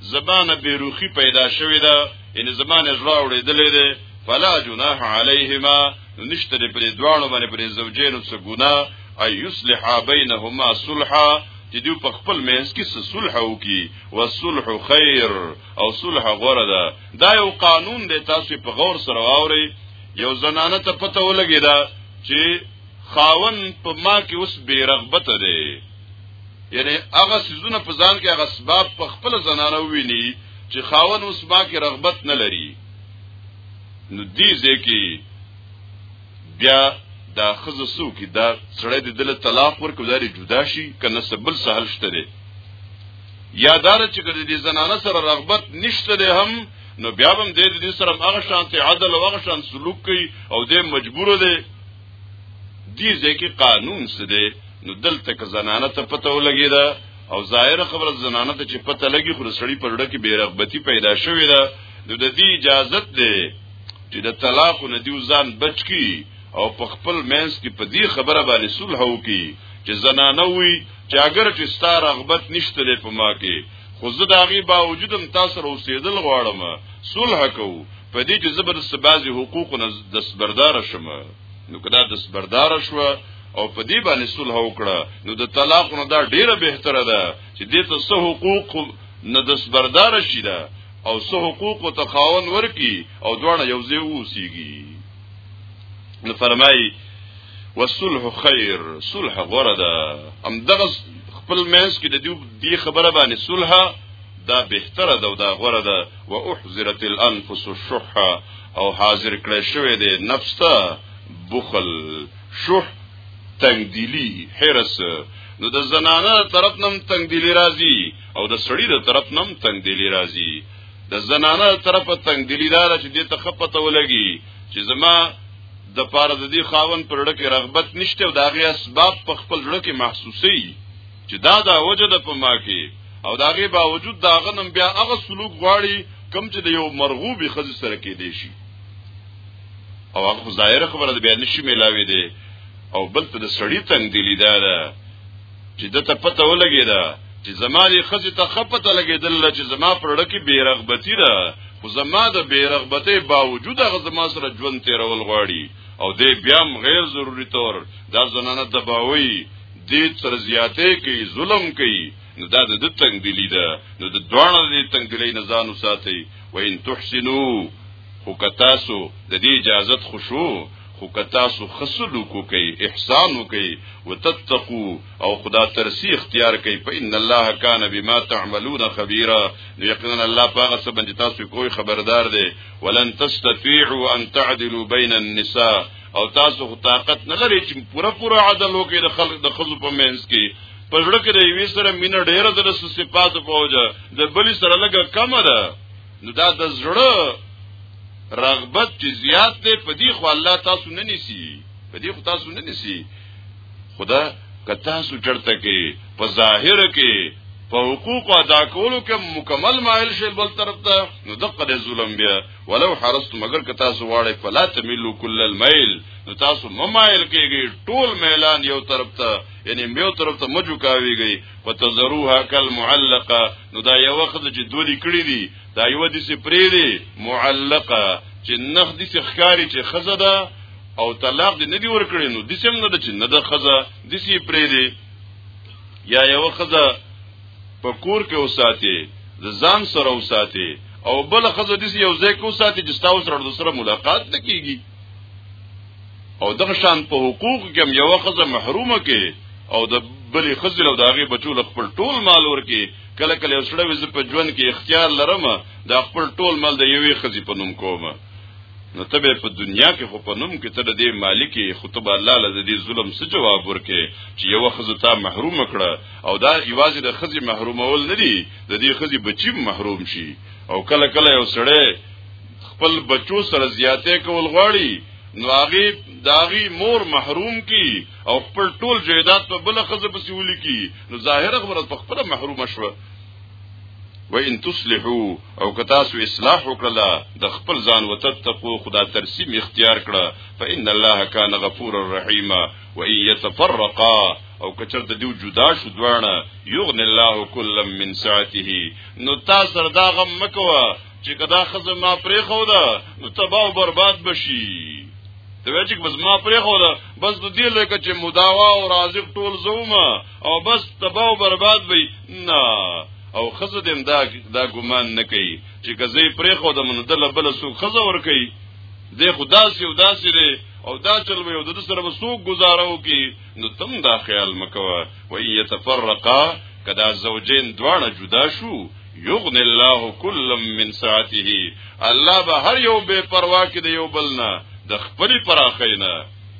زبانه بیروخی پیدا شوې ده یعنی زمانه زړه وړېدلې ده فلا جناح علیهما نشته دې پرې دواړو باندې پرې زوجینو څه ګنا اي يصلح بينهما صلحا چې دوی په خپل مینس کې څه صلح وکي والصلح خير او صلح غوړه ده دا یو قانون دی تاسو په غور سره واوري یو زنانه ته پته ولګی دا چې خاون په ما کې اوس بے رغبت دی یعنی هغه سيزونه په ځان کې هغه اسباب په خپل زنانه ویني چې خاون اوس با کې رغبت نه لري نو دې ځکه بیا دا خزه سو کې دا سړی د دل طلاق ورکو داري جدا شي کنه سبل سهل شته دي یادار چې ګر دې زنانه سره رغبت نشته دي هم نو بیا هم دې دې سره هغه شانته عدل او هغه شان سلوک کوي او دې مجبور دي دي ځکه قانون څه دی نو دلته که زنانه ته پته ولګی دا او ظاهر خبره زنانه ته چې پته لګي خو سړی پر ډکه بیرغبتی پیدا شوې ده نو د دې اجازه ده چې د طلاق نه دی ځان بچ کی او په خپل مینس کې په دې خبره باندې صلح وکي چې زنانه وي چې اگر چې ستاره رغبت نشته په ما کې خو زه د هغې باوجود هم تاسو سره اوسېدل غواړم صلح کوو په دې چې زه به د بعضې حقوقو نه دستبردار شم نو که دا دستبردار شوه او په دې باندې صلح وکړه نو د طلاق نه دا ډیره بهتره ده چې دې ته څه حقوق نه دستبردار شي دا او څه حقوق ته خاون ورکی او دواړه یو ځای اوسيږي نو فرمایي وصلح خیر صلح غره ده هم دغه خپل مینس کې د دې دی خبره باندې صلح دا بهتره ده او دا غره ده او احذرت الانفس الشح او حاضر کړی شوی دی نفس ته بخل شح تنگدلی حرس نو د زنانه طرف نم تنگدلی راځي او د سړی د طرف نم تنگدلی راځي د زنانه طرف تنگ دلی دار چې دې ته خپته ولګي چې زما د پاره د دې خاون پر لړ کې رغبت نشته او دا غي اسباب په خپل لړ کې محسوسي چې دا دا وجه ده په ما کې او دا غي باوجود دا غنم بیا هغه سلوک غواړي کم چې د یو مرغوب خزې سره کې دی شي او هغه ظاهر خبره د بیان شي ملاوي دي او بل ته د سړی تنگ دلی دار چې د ته پته ولګی دا چې زما دې خزه ته خپته لګیدل چې زما پرړه کې بیرغبتی ده خو زما د بیرغبتې باوجود هغه زما سره ژوند تیرول غواړي او دې بیا غیر ضروری تور دا زنانه دباوي دې تر زیاتې کوي ظلم کوي نو دا د تنگ دلی ده نو د دوانه دې تنگ دلی نه ځان وساتي وان تحسنو خو کتاسو د دې اجازت خوشو خو که تاسو خسل وکړئ احسان وکړئ وتتقو او خدا ترسی اختیار کړئ په ان الله کان بما تعملون خبيرا یقینا الله پاک سب باندې تاسو کوی خبردار دی ولن تستطيعوا ان تعدلوا بين النساء او تاسو خو طاقت نه لرئ چې پوره پوره عدل وکړئ د خلق د خزو په منځ کې پزړه کې د یوې سره مینه ډیره د صفات په وجه د بلی سره لګه کم ده نو دا د زړه رغبت چې زیات دی په دې خو الله تاسو نه نیسی په دې خو تاسو نه نیسی خدا که تاسو چرته کې په ظاهر کې په حقوق ادا کولو کې مکمل مایل شي بل طرف ته نو دغه ظلم بیا ولو حرست مگر که تاسو واړی فلا تملو کل المیل نو تاسو ممایل کېږي ټول میلان یو طرف ته یعنی یو طرف ته مجو کاویږي وتزروها کل معلقه نو دا یو وخت چې دوه دي کړی دي دا یو دي سي پرې دي معلقه چې نخ دي سي خکاری چې خزه ده او طلاق دې نه دی ور کړی نو دي سم نه ده چې نه ده خزه دي سي پرې دي یا یو خزه په کور کې اوساتي د ځان سره اوساتي او بل خزه دې یو ځای کې اوساتي چې تاسو سره د سره ملاقات نکېږي او دغه شان په حقوق کې هم یو خزه محرومه کې او د بلې خزل او داغه بچو له خپل ټول مال ورکی کله کله وسړه وز په ژوند کې اختیار لرم د خپل ټول مال د یوې خزې په نوم کوم نو ته په دنیا کې خو په نوم کې ته د دې مالک خطب الله له دې ظلم څخه جواب ورکې چې یو خزه تا محروم کړه او دا ایوازې د خزې محرومول نه دي د دې خزې بچی محروم شي او کله کله یو سړی خپل بچو سره زیاته کول غواړي نو هغه داغي مور محروم کی او خپل ټول جیدات په بل خزه پسې ولي کی نو ظاهر خبره په خپل محروم شوه و ان تصلحو او که تاسو اصلاح وکړه د خپل ځان وتتقو خدا ترسیم اختیار کړه فإن الله کان غفور الرحیم و ان يتفرقا او کچر د دیو جدا شو دوانه یغن الله کلم من ساعته نو تاسو دا غم مکوه چې کدا خزه ما پرې خو دا نو تباہ او برباد بشي ته وای چې بس ما پرې خو دا بس د دې لکه چې مداوا او رازق ټول زوما او بس تباہ او برباد وي نه او خزه دې دا دا ګمان نه کوي چې کزه پرې خو دا من دله بل سو خزه ور کوي دې خدا سي او داسې لري او دا چل وي او د سره وسوک گزارو کی نو تم دا خیال مکوه و یتفرقا کدا زوجین دواړه جدا شو یغن الله کل من ساعته الله به هر یو بے پروا کې دی یو بلنا د خپل پراخینا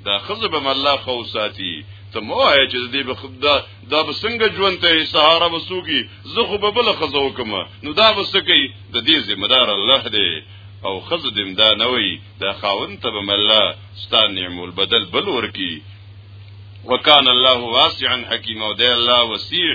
دا خزب الله خو ساتي ته مو آیا چې دې به خدا دا به څنګه ژوند ته سهارا وسوږي زه خو به بل خزو کوم نو دا وسکی د دې ذمہ دار الله دی او خز دم دا نه وي دا خاون ته به الله ستان نعم البدل بل ورکی وکان الله واسعا حکیم او دی الله وسیع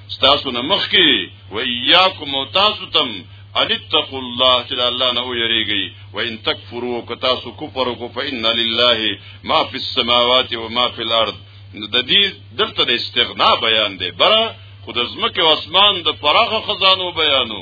ستاسو نه مخ کې و اياکم او تاسو تم ان اتقوا الله چې الله نه ویریږي و ان تکفروا کتا سو کفر کو فإن لله ما في السماوات وما في الارض د دې دلته د استغنا بیان دی بره خود زمکه او اسمان د فراغ خزانو بیانو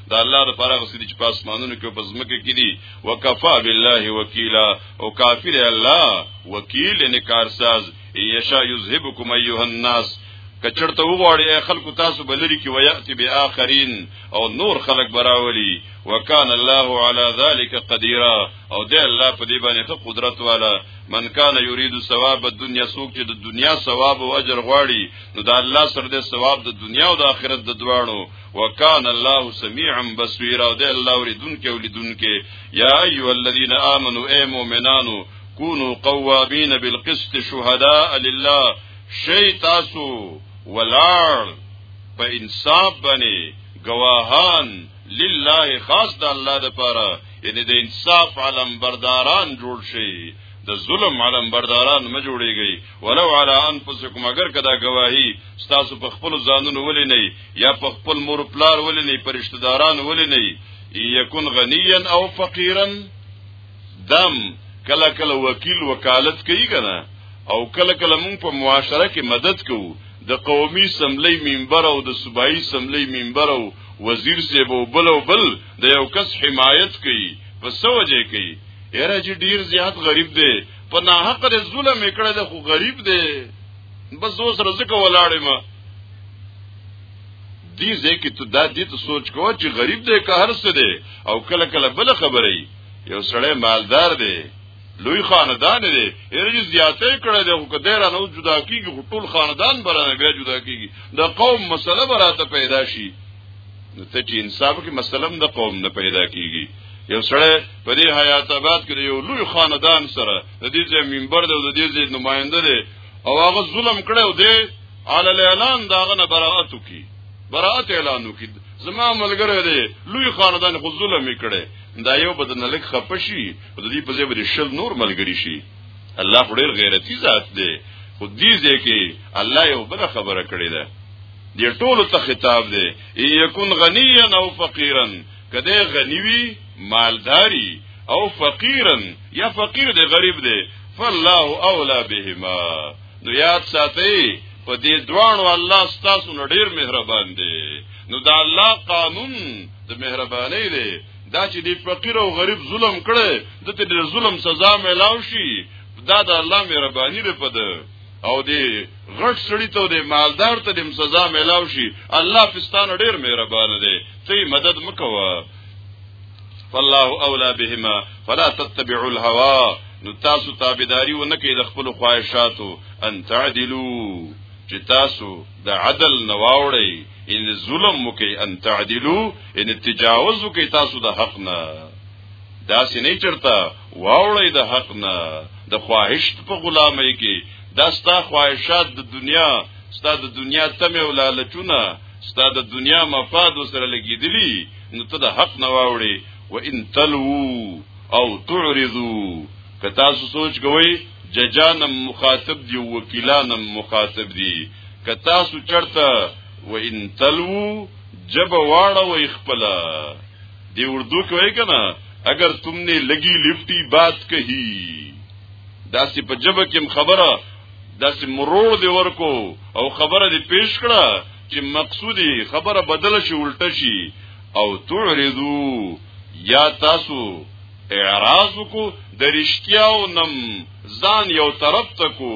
دا الله د پاره غسې چې پاسمانونو کې په زمکه کې دي وکفا بالله وکیلا او کافر الله وکیل نه کارساز یشا یذهبکم ایها الناس کچرته وغواړي خلکو تاسو بلری کې ویاتی به اخرین او نور خلک براولي وکان الله علی ذلک قدیرا او د الله په دې باندې خو قدرت والا من کان یرید ثواب الدنیا سوق چې د دنیا ثواب او اجر غواړي نو د الله سره د ثواب د دنیا او د آخرت د دواړو وکان الله سميعا بصيرا ده الله وردونکو ولیدونکو یا ایو الذین آمنو اے مؤمنانو کونو قوامین بالقسط شهداء لله شی تاسو ولار په انصاف باندې گواهان لله خاص د الله د پاره یعنی د انصاف علم برداران جوړ شي د ظلم علم برداران ما جوړیږي ولو علی انفسکم اگر کدا گواہی تاسو په خپل ځانونو ولې نه یا په خپل مور پلار ولې نه پرشتہ داران ولې نه یکون غنیا او فقیرا دم کله کله وکیل وکالت کوي کنه او کله کله مونږ په معاشره کې مدد کوو د قومي سملې منبر او د صوبایي سملې منبر او وزیر سیب او بل او بل د یو کس حمایت کوي په سوجه کوي یاره چې ډیر زیات غریب دی په ناحق د ظلم کړه ده خو غریب دی بس اوس رزق ولاړې ما دې ځکه ته دا دې ته سوچ کوه چې غریب دی که هر څه دی او کله کله بل خبرې یو سړی مالدار دی لوی خاندان دی یره زیاته کړه دی خو کده را نو جدا کیږي ټول خاندان برانه بیا جدا کیږي د قوم مسله براته پیدا شي نو ته چې انصاف کې مسلم د قوم نه پیدا کیږي یو سړی په دې حیات آباد کې یو لوی خاندان سره د دې ځای منبر دی او د دې ځای نماینده دی او هغه ظلم کړی او دی علی الاعلان داغه نه براءت وکي براءت اعلان وکي زما ملګری دی لوی خاندان خو ظلم وکړي دا یو بدن لک خپشي د دې په ځای به شل نور ملګری شي الله خو ډیر غیرتی ذات دی خو دې ځکه الله یو بل خبره کړې ده دې ټولو ته خطاب دی یکون غنیا او فقیرا کده غنی وی مالداری او فقیرا یا فقیر دی غریب دی فالله اولا بهما نو یاد ساتي په دې دوانو الله ستاسو نه ډیر مهربان دی نو دا الله قانون د مهرباني دی دا چې دی فقیر او غریب ظلم کړي د دې ظلم سزا ملاوي شي دا د الله مهرباني ده په ده او دی غټ سړی ته دی مالدار ته دیم سزا ملاو شي الله فستان ډیر مهربان دی ته مدد مکوه فالله اولا بهما فلا تتبعوا الهوى نو تاسو تابعداري ونه کوي د خپل خواهشاتو ان تعدلوا چې تاسو د عدل نواوړی ان ظلم وکي ان تعدلوا ان تجاوز وکي تاسو د حق نه دا سینې چرته واوړی د حق نه د خواهش په غلامۍ کې دا ستا خواهشات د دنیا ستا د دنیا تمه او لالچونه ستا د دنیا مفاد سره لګیدلی نو ته د حق نه واوړې و ان تلو او تعرضو که تاسو سوچ کوئ ججانم مخاطب دی وکیلانم مخاطب دی که تاسو چرته و ان تلو جب واړه و خپل دی اردو کې وایي کنه اگر تم نے لګي لفټي بات کہی داسې په جبه کې خبره داسې مرور دی ورکو او خبره دی پیش کړه چې مقصودی خبره بدل شي الټه شي او تعرضو یا تاسو اعراض کو درشتیاو نم ځان یو طرف تکو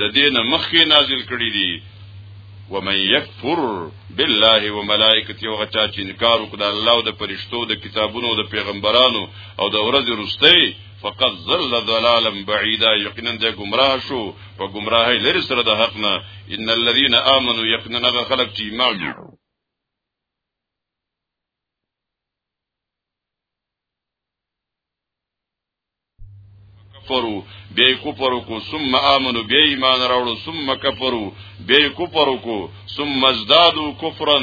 د دین مخکې نازل کړی دی ومن یکفر بالله وملائکته او غچا چې انکار وکړ الله او د پرشتو د کتابونو او د پیغمبرانو او د ورځ وروستۍ فقط ظل ضلالا بعیدا یقینا د گمراه شو په گمراهی لري سره د حق نه ان الذين امنوا یقینا خلق چې ایمان کفرو بیا کفر کو ثم امنو بیا ایمان راوړو ثم کفرو بیا کفر کو ثم ازدادو کفرا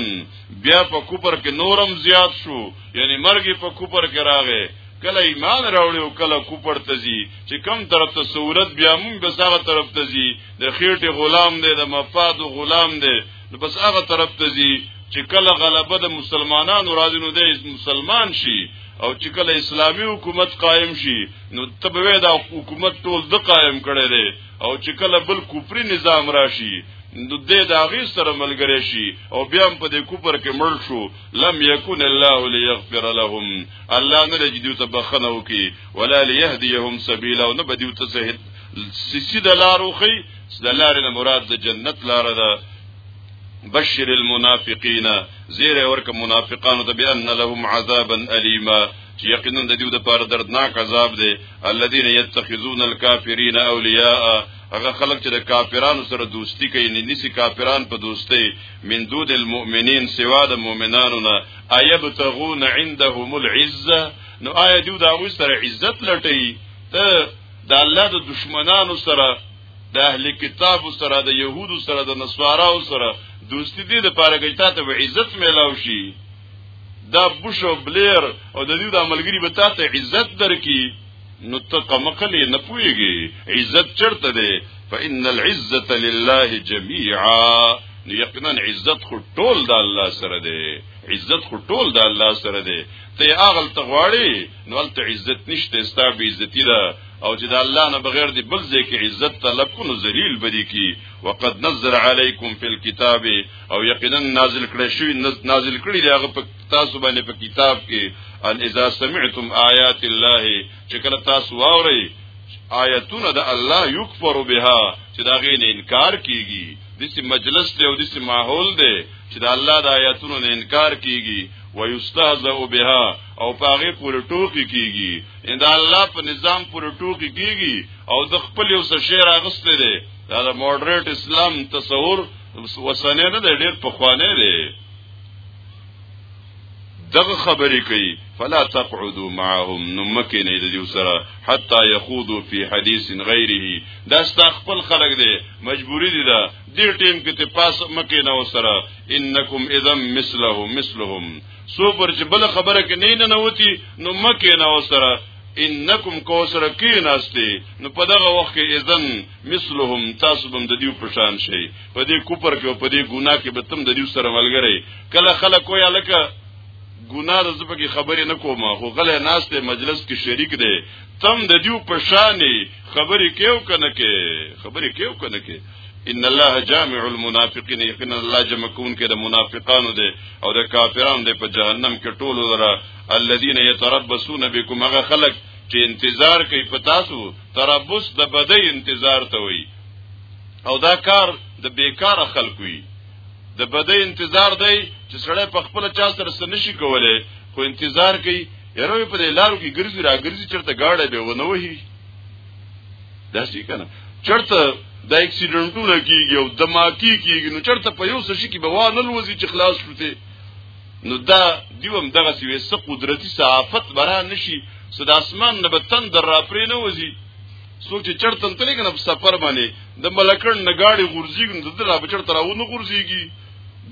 بیا په کفر کې نورم زیات شو یعنی مرګ په کفر کې راغې کله ایمان راوړي او کله کوپړ تزي چې کم طرف ته صورت بیا مونږ به سره طرف تزي د خېټه غلام دی د مفاد غلام دی نو بس هغه طرف ته ځي چې کله غلبه د مسلمانانو راځي نو د مسلمان شي او چې کله اسلامی حکومت قائم شي نو تبوی دا حکومت ټول د قائم کړي دي او چې کله بل کوپری نظام راشي نو د داغي سره ملګری شي او بیا په دې کوپر کې مړ شو لم یکن الله ليغفر لهم الله نه لږ دیو ته بخنه وکي ولا ليهديهم سبيلا او نه بدیو ته سهد سیسی د لارو خي چې د لارې نه مراد د جنت لار ده بشر المنافقین زیر ورک منافقانو ته بان لهم عذابا الیما چې یقینا د دې د پاره دردناک عذاب دی الذين يتخذون الكافرين اولیاء هغه خلک چې د کافرانو سره دوستی کوي نه نسی کافران په دوستي من دود المؤمنین سوا د مؤمنانو نه ايبتغون عندهم العزه نو آیا دوی دا اوس سره عزت لټي ته د الله د دشمنانو سره د اهل کتاب سره د يهودو سره د نصاراو سره دوستی دې د پاره کې تاسو به عزت ملاو شي دا بوش او بلیر او د دې د عملګری به تاسو عزت درکې نو ته قمقلې نه پويږي عزت چرته ده فإن العزة لله جميعا یقینا عزت خو ټول د الله سره دی عزت خو ټول د الله سره دی ته هغه تغواړي نو هلته عزت نشته ستا به عزتی ده او چې د الله نه بغیر دی بل ځای کې عزت طلب کو نو ذلیل بدی کی وقد نزل علیکم فی الكتاب او یقینا نازل کړی شوی نازل کړی دی هغه په تاسو باندې په کتاب کې ان اذا سمعتم آیات الله چې کله تاسو واورئ آیتونه د الله یکفر بها چې دا غي نه انکار کیږي دسی مجلس دی او دسی ماحول دی چې د الله د آیتونو نه انکار کیږي ويستهزئ بها او پاغه پور ټوکی کیږي ان دا الله په نظام پور ټوکی کیږي او د خپل یو څه شعر اغسته دي دا د مودریټ اسلام تصور وسنه نه دی ډیر په خوانه دی دغه خبرې کوي فلا تقعدوا معهم نمکه نه دي سره حتا يخوضوا في حديث غيره دا ستا خپل خلق دي مجبوري دي دا دې ټیم کې ته پاس مکه نه سره انکم اذا مثلهم مثلهم سو پر چې بل خبره کې نه نه وتی نو مکه نه وسره انکم کوسر کی ناشته نو په دغه وخت کې اذن مثلهم تاسو بم د دیو پشان شي په دې کوپر کې په دې ګناه کې به تم د دیو سره ملګری کله خلک وای الکه ګناه د زپکی خبرې نه کومه خو غله ناشته مجلس کې شریک دی تم د دیو پشانې خبرې کېو کنه کې خبرې کېو کنه کې ان الله جامع المنافقین یقینا الله جمع کون کې د منافقانو دی او د کافرانو دی په جهنم کې ټول ورا الذين يتربصون بكم هغه خلق چې انتظار کوي په تاسو تربص د بدی انتظار ته وي او دا کار د بیکار خلق وي د بدی انتظار دی چې سړی په خپل چا سره سنشي کوله خو انتظار کوي یره په لارو کې ګرځي را ګرځي چرته گاډه به ونه وهي دا څه کنه چرته د اکسیډنټونه کیږي او دماکی کیږي نو چرته په یو څه شي کې به وانه لوزي چې خلاص شوته نو دا دیوم دغه سی وسه قدرتی صحافت برا نشي صد اسمان نه بتن در را پرې نه وځي سوچ چرته تلې کنه په سفر باندې د ملکړ نه گاډي غورځيږي د دلا بچړ تر او نه غورځيږي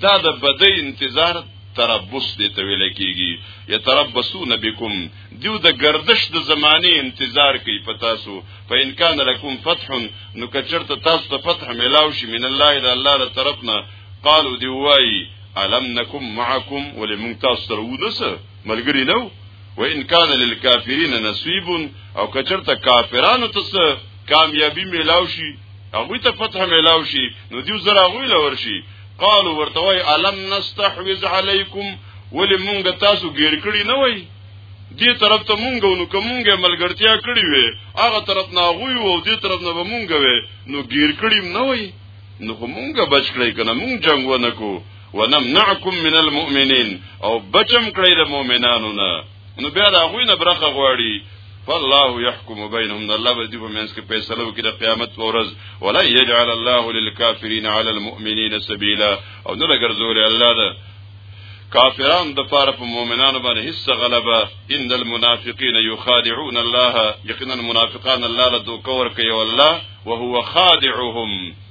دا د بدې انتظار تربص دې ته ویل کیږي یا تربصون بكم دیو د گردش د زمانه انتظار کوي په تاسو په ان کان لکم فتح نو کچرته تاسو ته فتح ملاو شي من الله الا الله تر طرفنا قالو دی وای الم نکم معکم ولمن تاسو سره ونس ملګری نو وان کان للکافرین نصیب او کچرته کافرانو ته کامیابی ملاو شي هغه ته فتح ملاو شي نو دیو زرا غوی لور شي قالو ورته وای الم نستحوذ علیکم ولی مونږ تاسو غیر کړی نه وای دې طرف ته مونږ نو کومګه ملګرتیا کړی وې هغه طرف نه غوي او دې طرف نه مونږ وې نو غیر کړی نه وای نو مونږ بچ کړی کنه مونږ جنگ ونکو ونمنعکم من المؤمنین او بچم کړی د مؤمنانو نه نو بیا دا غوی نه برخه غواړي فالله يحكم بينهم ان الله بدی په منځ کې فیصله وکړي د قیامت پر ورځ ولا يجعل الله للكافرين على المؤمنين سبيلا او نه لګرځول الله ده کافران د پاره په مؤمنانو باندې هیڅ غلبه ان المنافقین یخادعون الله یقینا المنافقان الله له دوکور کوي والله وهو خادعهم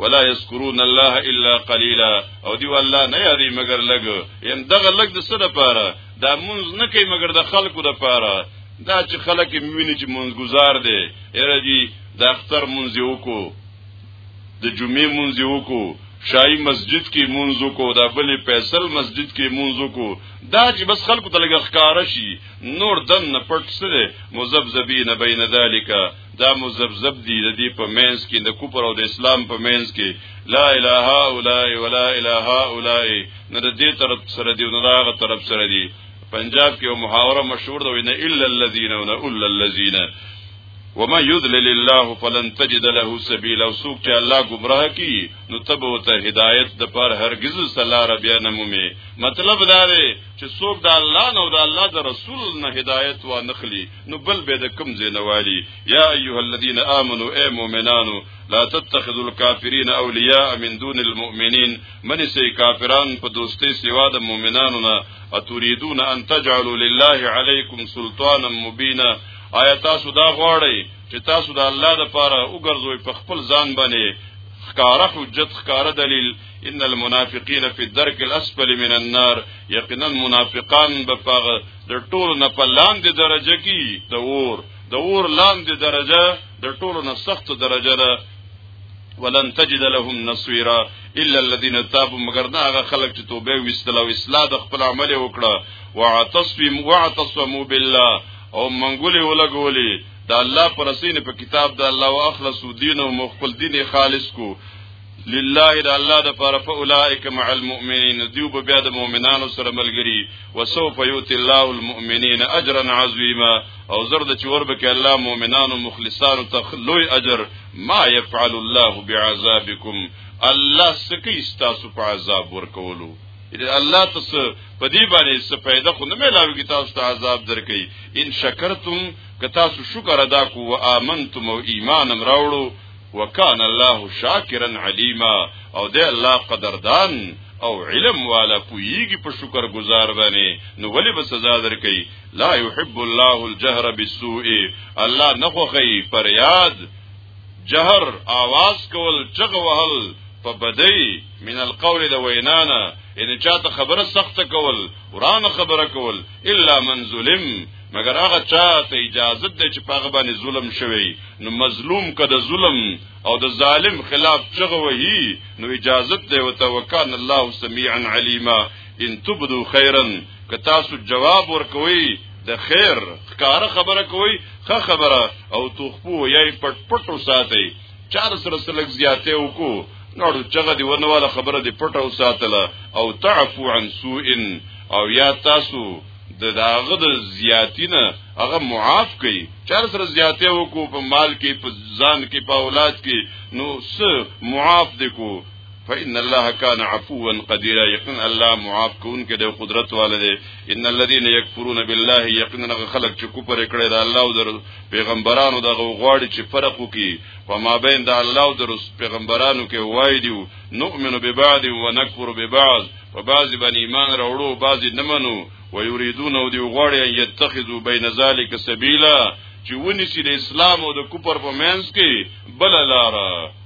ولا یذکرون الله الا قلیلا او دی والله نه یادی مگر لګ ان دغه لګ د سره پاره دا مونږ نه کوي مگر د خلکو د پاره دا چې خلک مینه چې مونږ گزار دي اره دی د اختر مونږ یو کو د جمعې مونږ یو کو شای مسجد کې مونږ کو دا بلې فیصل مسجد کې مونږ کو دا چې بس خلکو ته لګ ښکارا شي نور دن نه پټ سره مزبذبین بین ذالک دا مزبذب دي د دې په مینس کې د کوپر او د اسلام په مینس کې لا اله الا ولا اله الا نه د دې طرف سره دی نه داغه طرف سره دی پنجاب کې یو محاوره مشهور ده وینه الا الذين ولا الا الذين وما يذلل الله فلن تجد له سبيلا سوق چې الله گمراه کی نو تب وته هدایت د پر هرگز صلی ربیا نمومي مطلب دا دی چې سوق د الله نو د الله د رسول نه هدایت و نخلی نو بل به د کوم زینوالي یا ایها الذین آمنو اے مؤمنانو لا تتخذوا الكافرین اولیاء من دون المؤمنین من سی کافران په دوستي سوا د مؤمنانو نه اتريدون ان تجعلوا لله علیکم سلطانا مبینا آیا تاسو دا غواړئ چې تاسو د الله د پاره وګرځوي په خپل ځان باندې خکاره حجت خکاره دلیل ان المنافقین فی الدرک الاسفل من النار یقینا منافقان بفغ د ټولو نه په لاندې درجه کې د اور د اور لاندې درجه د ټولو نه سخت درجه ده ولن تجد لهم نصيرا الا الذين تابوا مگر دا هغه خلک چې توبه وستل او اصلاح د خپل عمل وکړه واعتصموا واعتصموا بالله او منګولې ولګولې دا الله پر سینې په کتاب د الله واخلصو دین او مخفل دین خالص کو لله د الله د پاره فاولائک مع المؤمنین دیو به بیا د مؤمنانو سره ملګری وسوف یؤتی الله المؤمنین اجرا عظیما او زر د چور به کې الله مؤمنانو مخلصانو ته لوی اجر ما يفعل الله بعذابکم الله سکی تاسو په عذاب ورکولو الله تاسو په دې باندې څه پیدا خو نه ملاوي تاسو ته عذاب درکې ان شکرتم که تاسو شکر ادا کو او امنتم او ایمان راوړو وکان الله شاکرا علیما او د الله قدردان او علم والا پویږي په شکر گزار باندې نو ولې به سزا درکې لا يحب الله الجهر بالسوء الله نخوخي فریاد جهر आवाज کول چغه وهل په بدی من القول د وینانا ان چاته خبره سخت کول ورانه خبره کول الا من ظلم مګر هغه چا ته اجازه ده چې پاغه باندې ظلم شوی نو مظلوم کده ظلم او د ظالم خلاف چغه وهي نو اجازه ده او توکان الله سميعا عليما ان تبدو خيرا که تاسو جواب ورکوي د خیر ښکار خبره کوي ښه خبره او توخپو یې پټ پټ وساتي چار سره سلک زیاته وکړو نور چغه دی ونواله خبره دی پټ او ساتله او تعفو عن سوء او یا تاسو د داغه د زیاتینه هغه معاف کړي چر سره زیاته وکړو په مال کې په ځان کې په اولاد کې نو س معاف دي کو فإن الله كان عفوا قديرا يقين الله معاف كون کې د قدرت والده ان الذين يكفرون بالله يقينا خلق چې کوپر کړي د الله او د پیغمبرانو د غواړي چې فرق وکي په ما بین د الله او د پیغمبرانو کې وای دی نؤمن ببعض ونکفر ببعض په بعضی باندې ایمان راوړو بعضی نه منو و یریدون او دی غواړي ان یتخذو بین ذالک سبیلا چې ونی سي د اسلام او د کوپر په مینس کې بل لار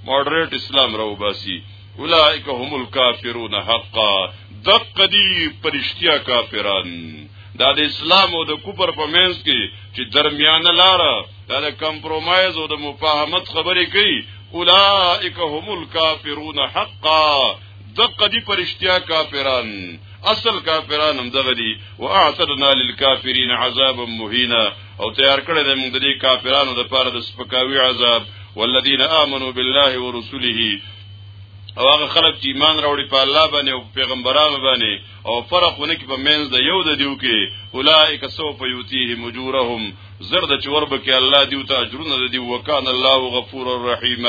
ماډریټ اسلام راو باسي اولائک هم الکافرون حقا دق دی پرشتیا کافران دا د اسلام او د کوپر په مینس کې چې درمیانه لار دا د کمپرمایز او د مفاهمت خبرې کوي اولائک هم الکافرون حقا دقه دي پرشتیا کافران اصل کافران هم دغه دي واعتدنا للكافرين عذابا مهینا او تیار کړی د موږ د دې کافرانو د پاره د سپکاوي عذاب والذین آمنوا بالله ورسله او هغه خلک چې ایمان راوړي په الله باندې او پیغمبرانو باندې او فرق ونه کې په منځ د یو د دیو کې اولائک سوف یوتیهم اجورهم زرد چور به کې الله دیو ته اجرونه دی وکانه الله غفور الرحیم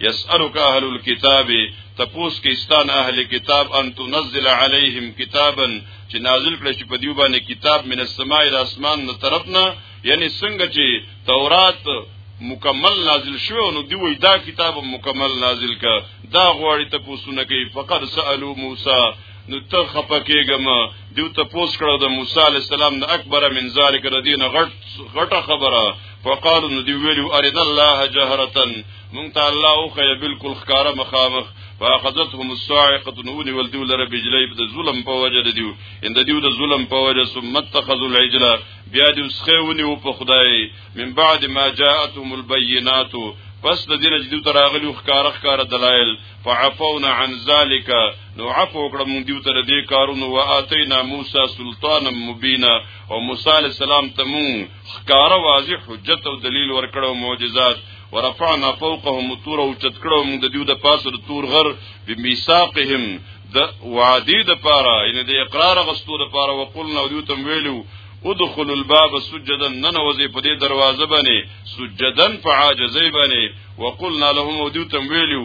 یسألک اهل الكتاب تپوس کې استان اهل کتاب ان تنزل علیهم کتابا چې نازل کړي چې په دیو باندې کتاب من السماء د اسمان نه طرفنا یعنی څنګه چې تورات مکمل نازل شو نو دی وای دا کتاب مکمل نازل کا دا غواړي ته پوسونه کوي فقط سالو موسی نو ته خپکیګم دیو ته پوس کړو د موسی علی السلام نه اکبر من ذالک ردین غټ غټه خبره فقالو نو دی ویلو ارنا الله جهرتن مونږ ته الله او خیر بالکل خکاره مخامخ فاخذتهم الصاعقه نون ولدو لره بجلی د ظلم په وجه دیو ان د دیو د ظلم په وجه ثم اتخذوا العجل بیا د سخونی او په خدای من بعد ما جاءتهم البينات پس د دې چې دوی تراغلی خکاره خکاره دلایل فعفونا عن ذلك نو عفو کړه مونږ دیو تر دې کارونو واتینا موسی سلطانا مبینا او موسی علی السلام ته مونږ خکار واضح حجت او دلیل ورکړو معجزات ورفعنا فوقهم طور او چت کړو موږ د دیو د پاسه د تور غر بمیثاقهم د وعده د پاره یعنی د اقرار غستو د پاره وقلنا دیو تم ویلو ادخل الباب سجدا ننوزی په دې دروازه باندې سجدا فعاجزی باندې وقلنا لهم دیو تم ویلو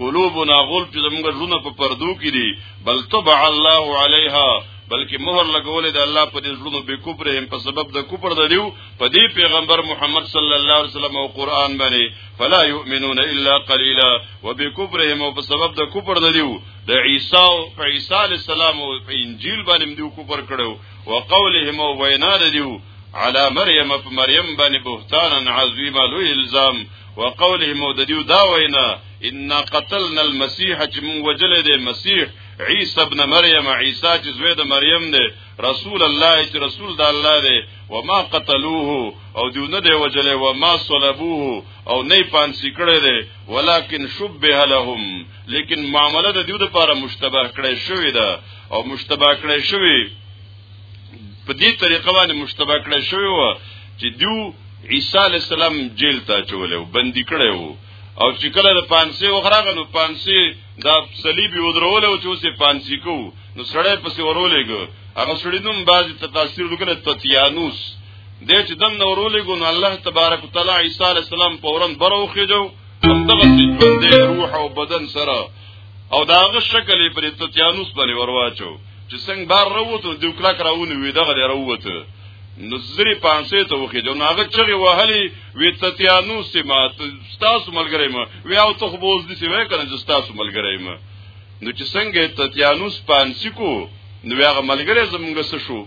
قلوبنا غول چې زموږ زړونه په پردو کې دي بل طبع الله عليها بلکې مهر لګولې د الله په دې زړونو به کوپر هم په سبب د کوپر د دیو په دې پیغمبر محمد صلی الله علیه وسلم او قران باندې فلا یؤمنون الا قليلا وبکفرهم او په سبب د کوپر د دیو د عیسی او عیسی علی السلام او انجیل باندې دیو کوپر کړو او قولهم او وینا د دیو على مریم په مریم باندې بهتان عظیم لوی الزام وقوله موددیو دا وینا ان قتلنا المسيح چې مونږ وجل دي مسيح عيسى ابن مريم عيسى چې زوی د مریم دی رسول الله چې رسول د الله دی وما قتلوه او دیو نه دی وجل او ما صلبوه او نه پانسی کړی دی ولکن شبه لهم لیکن معامله د دیو لپاره مشتبه کړی شوی ده او مشتبه کړی شوی په دې طریقه باندې مشتبه کړی شوی و چې دیو عیسی علی السلام جیل ته چولې او بندي کړی وو او چې کله د پانسی وخراغه نو پانسی دا صلیبي ودرول او چې اوسې پانسی کو نو سړی پسې ورولېګو هغه سړی نوم باز ته تاثیر وکړ تتیانوس دې چې دم نورولېګو نو الله تبارک وتعالى عیسی علی السلام فورا بروخې جو همدغه ژوندې روح او بدن سره او داغه شکل پر تتیانوس باندې ورواچو چې څنګه بار راووتو د کلاک راونی وی دغه راووته نظری پانسه ته وخی جو ناغه چغه وهلی وی تتیانو سما ستاسو ملګری ما وی او ته بوز دي سوي کنه چې ستاسو ملګری ما نو چې څنګه تتیانو پانسی کو نو هغه ملګری زمونږ سره شو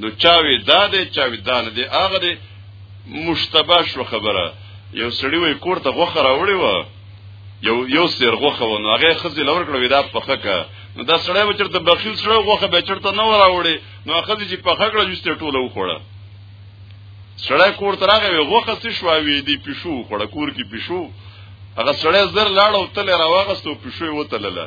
نو چاوي دا دی چاوي دا نه دی هغه دی مشتبه شو خبره یو سړی وای کور ته غوخه راوړی و یو یو سیر غوخه و نو هغه خزي لور کړو دا پخه کا نو دا سړی به چرته بخیل سړی غوخه به چرته نه وراوړي نو خزي چې پخه کړو جسته ټوله وخوړه سړی کور ترغه غوخه څه شو وی دی پښو خوړه کور کې پښو هغه سړی زر لاړ او تل راوغستو پښو وتلله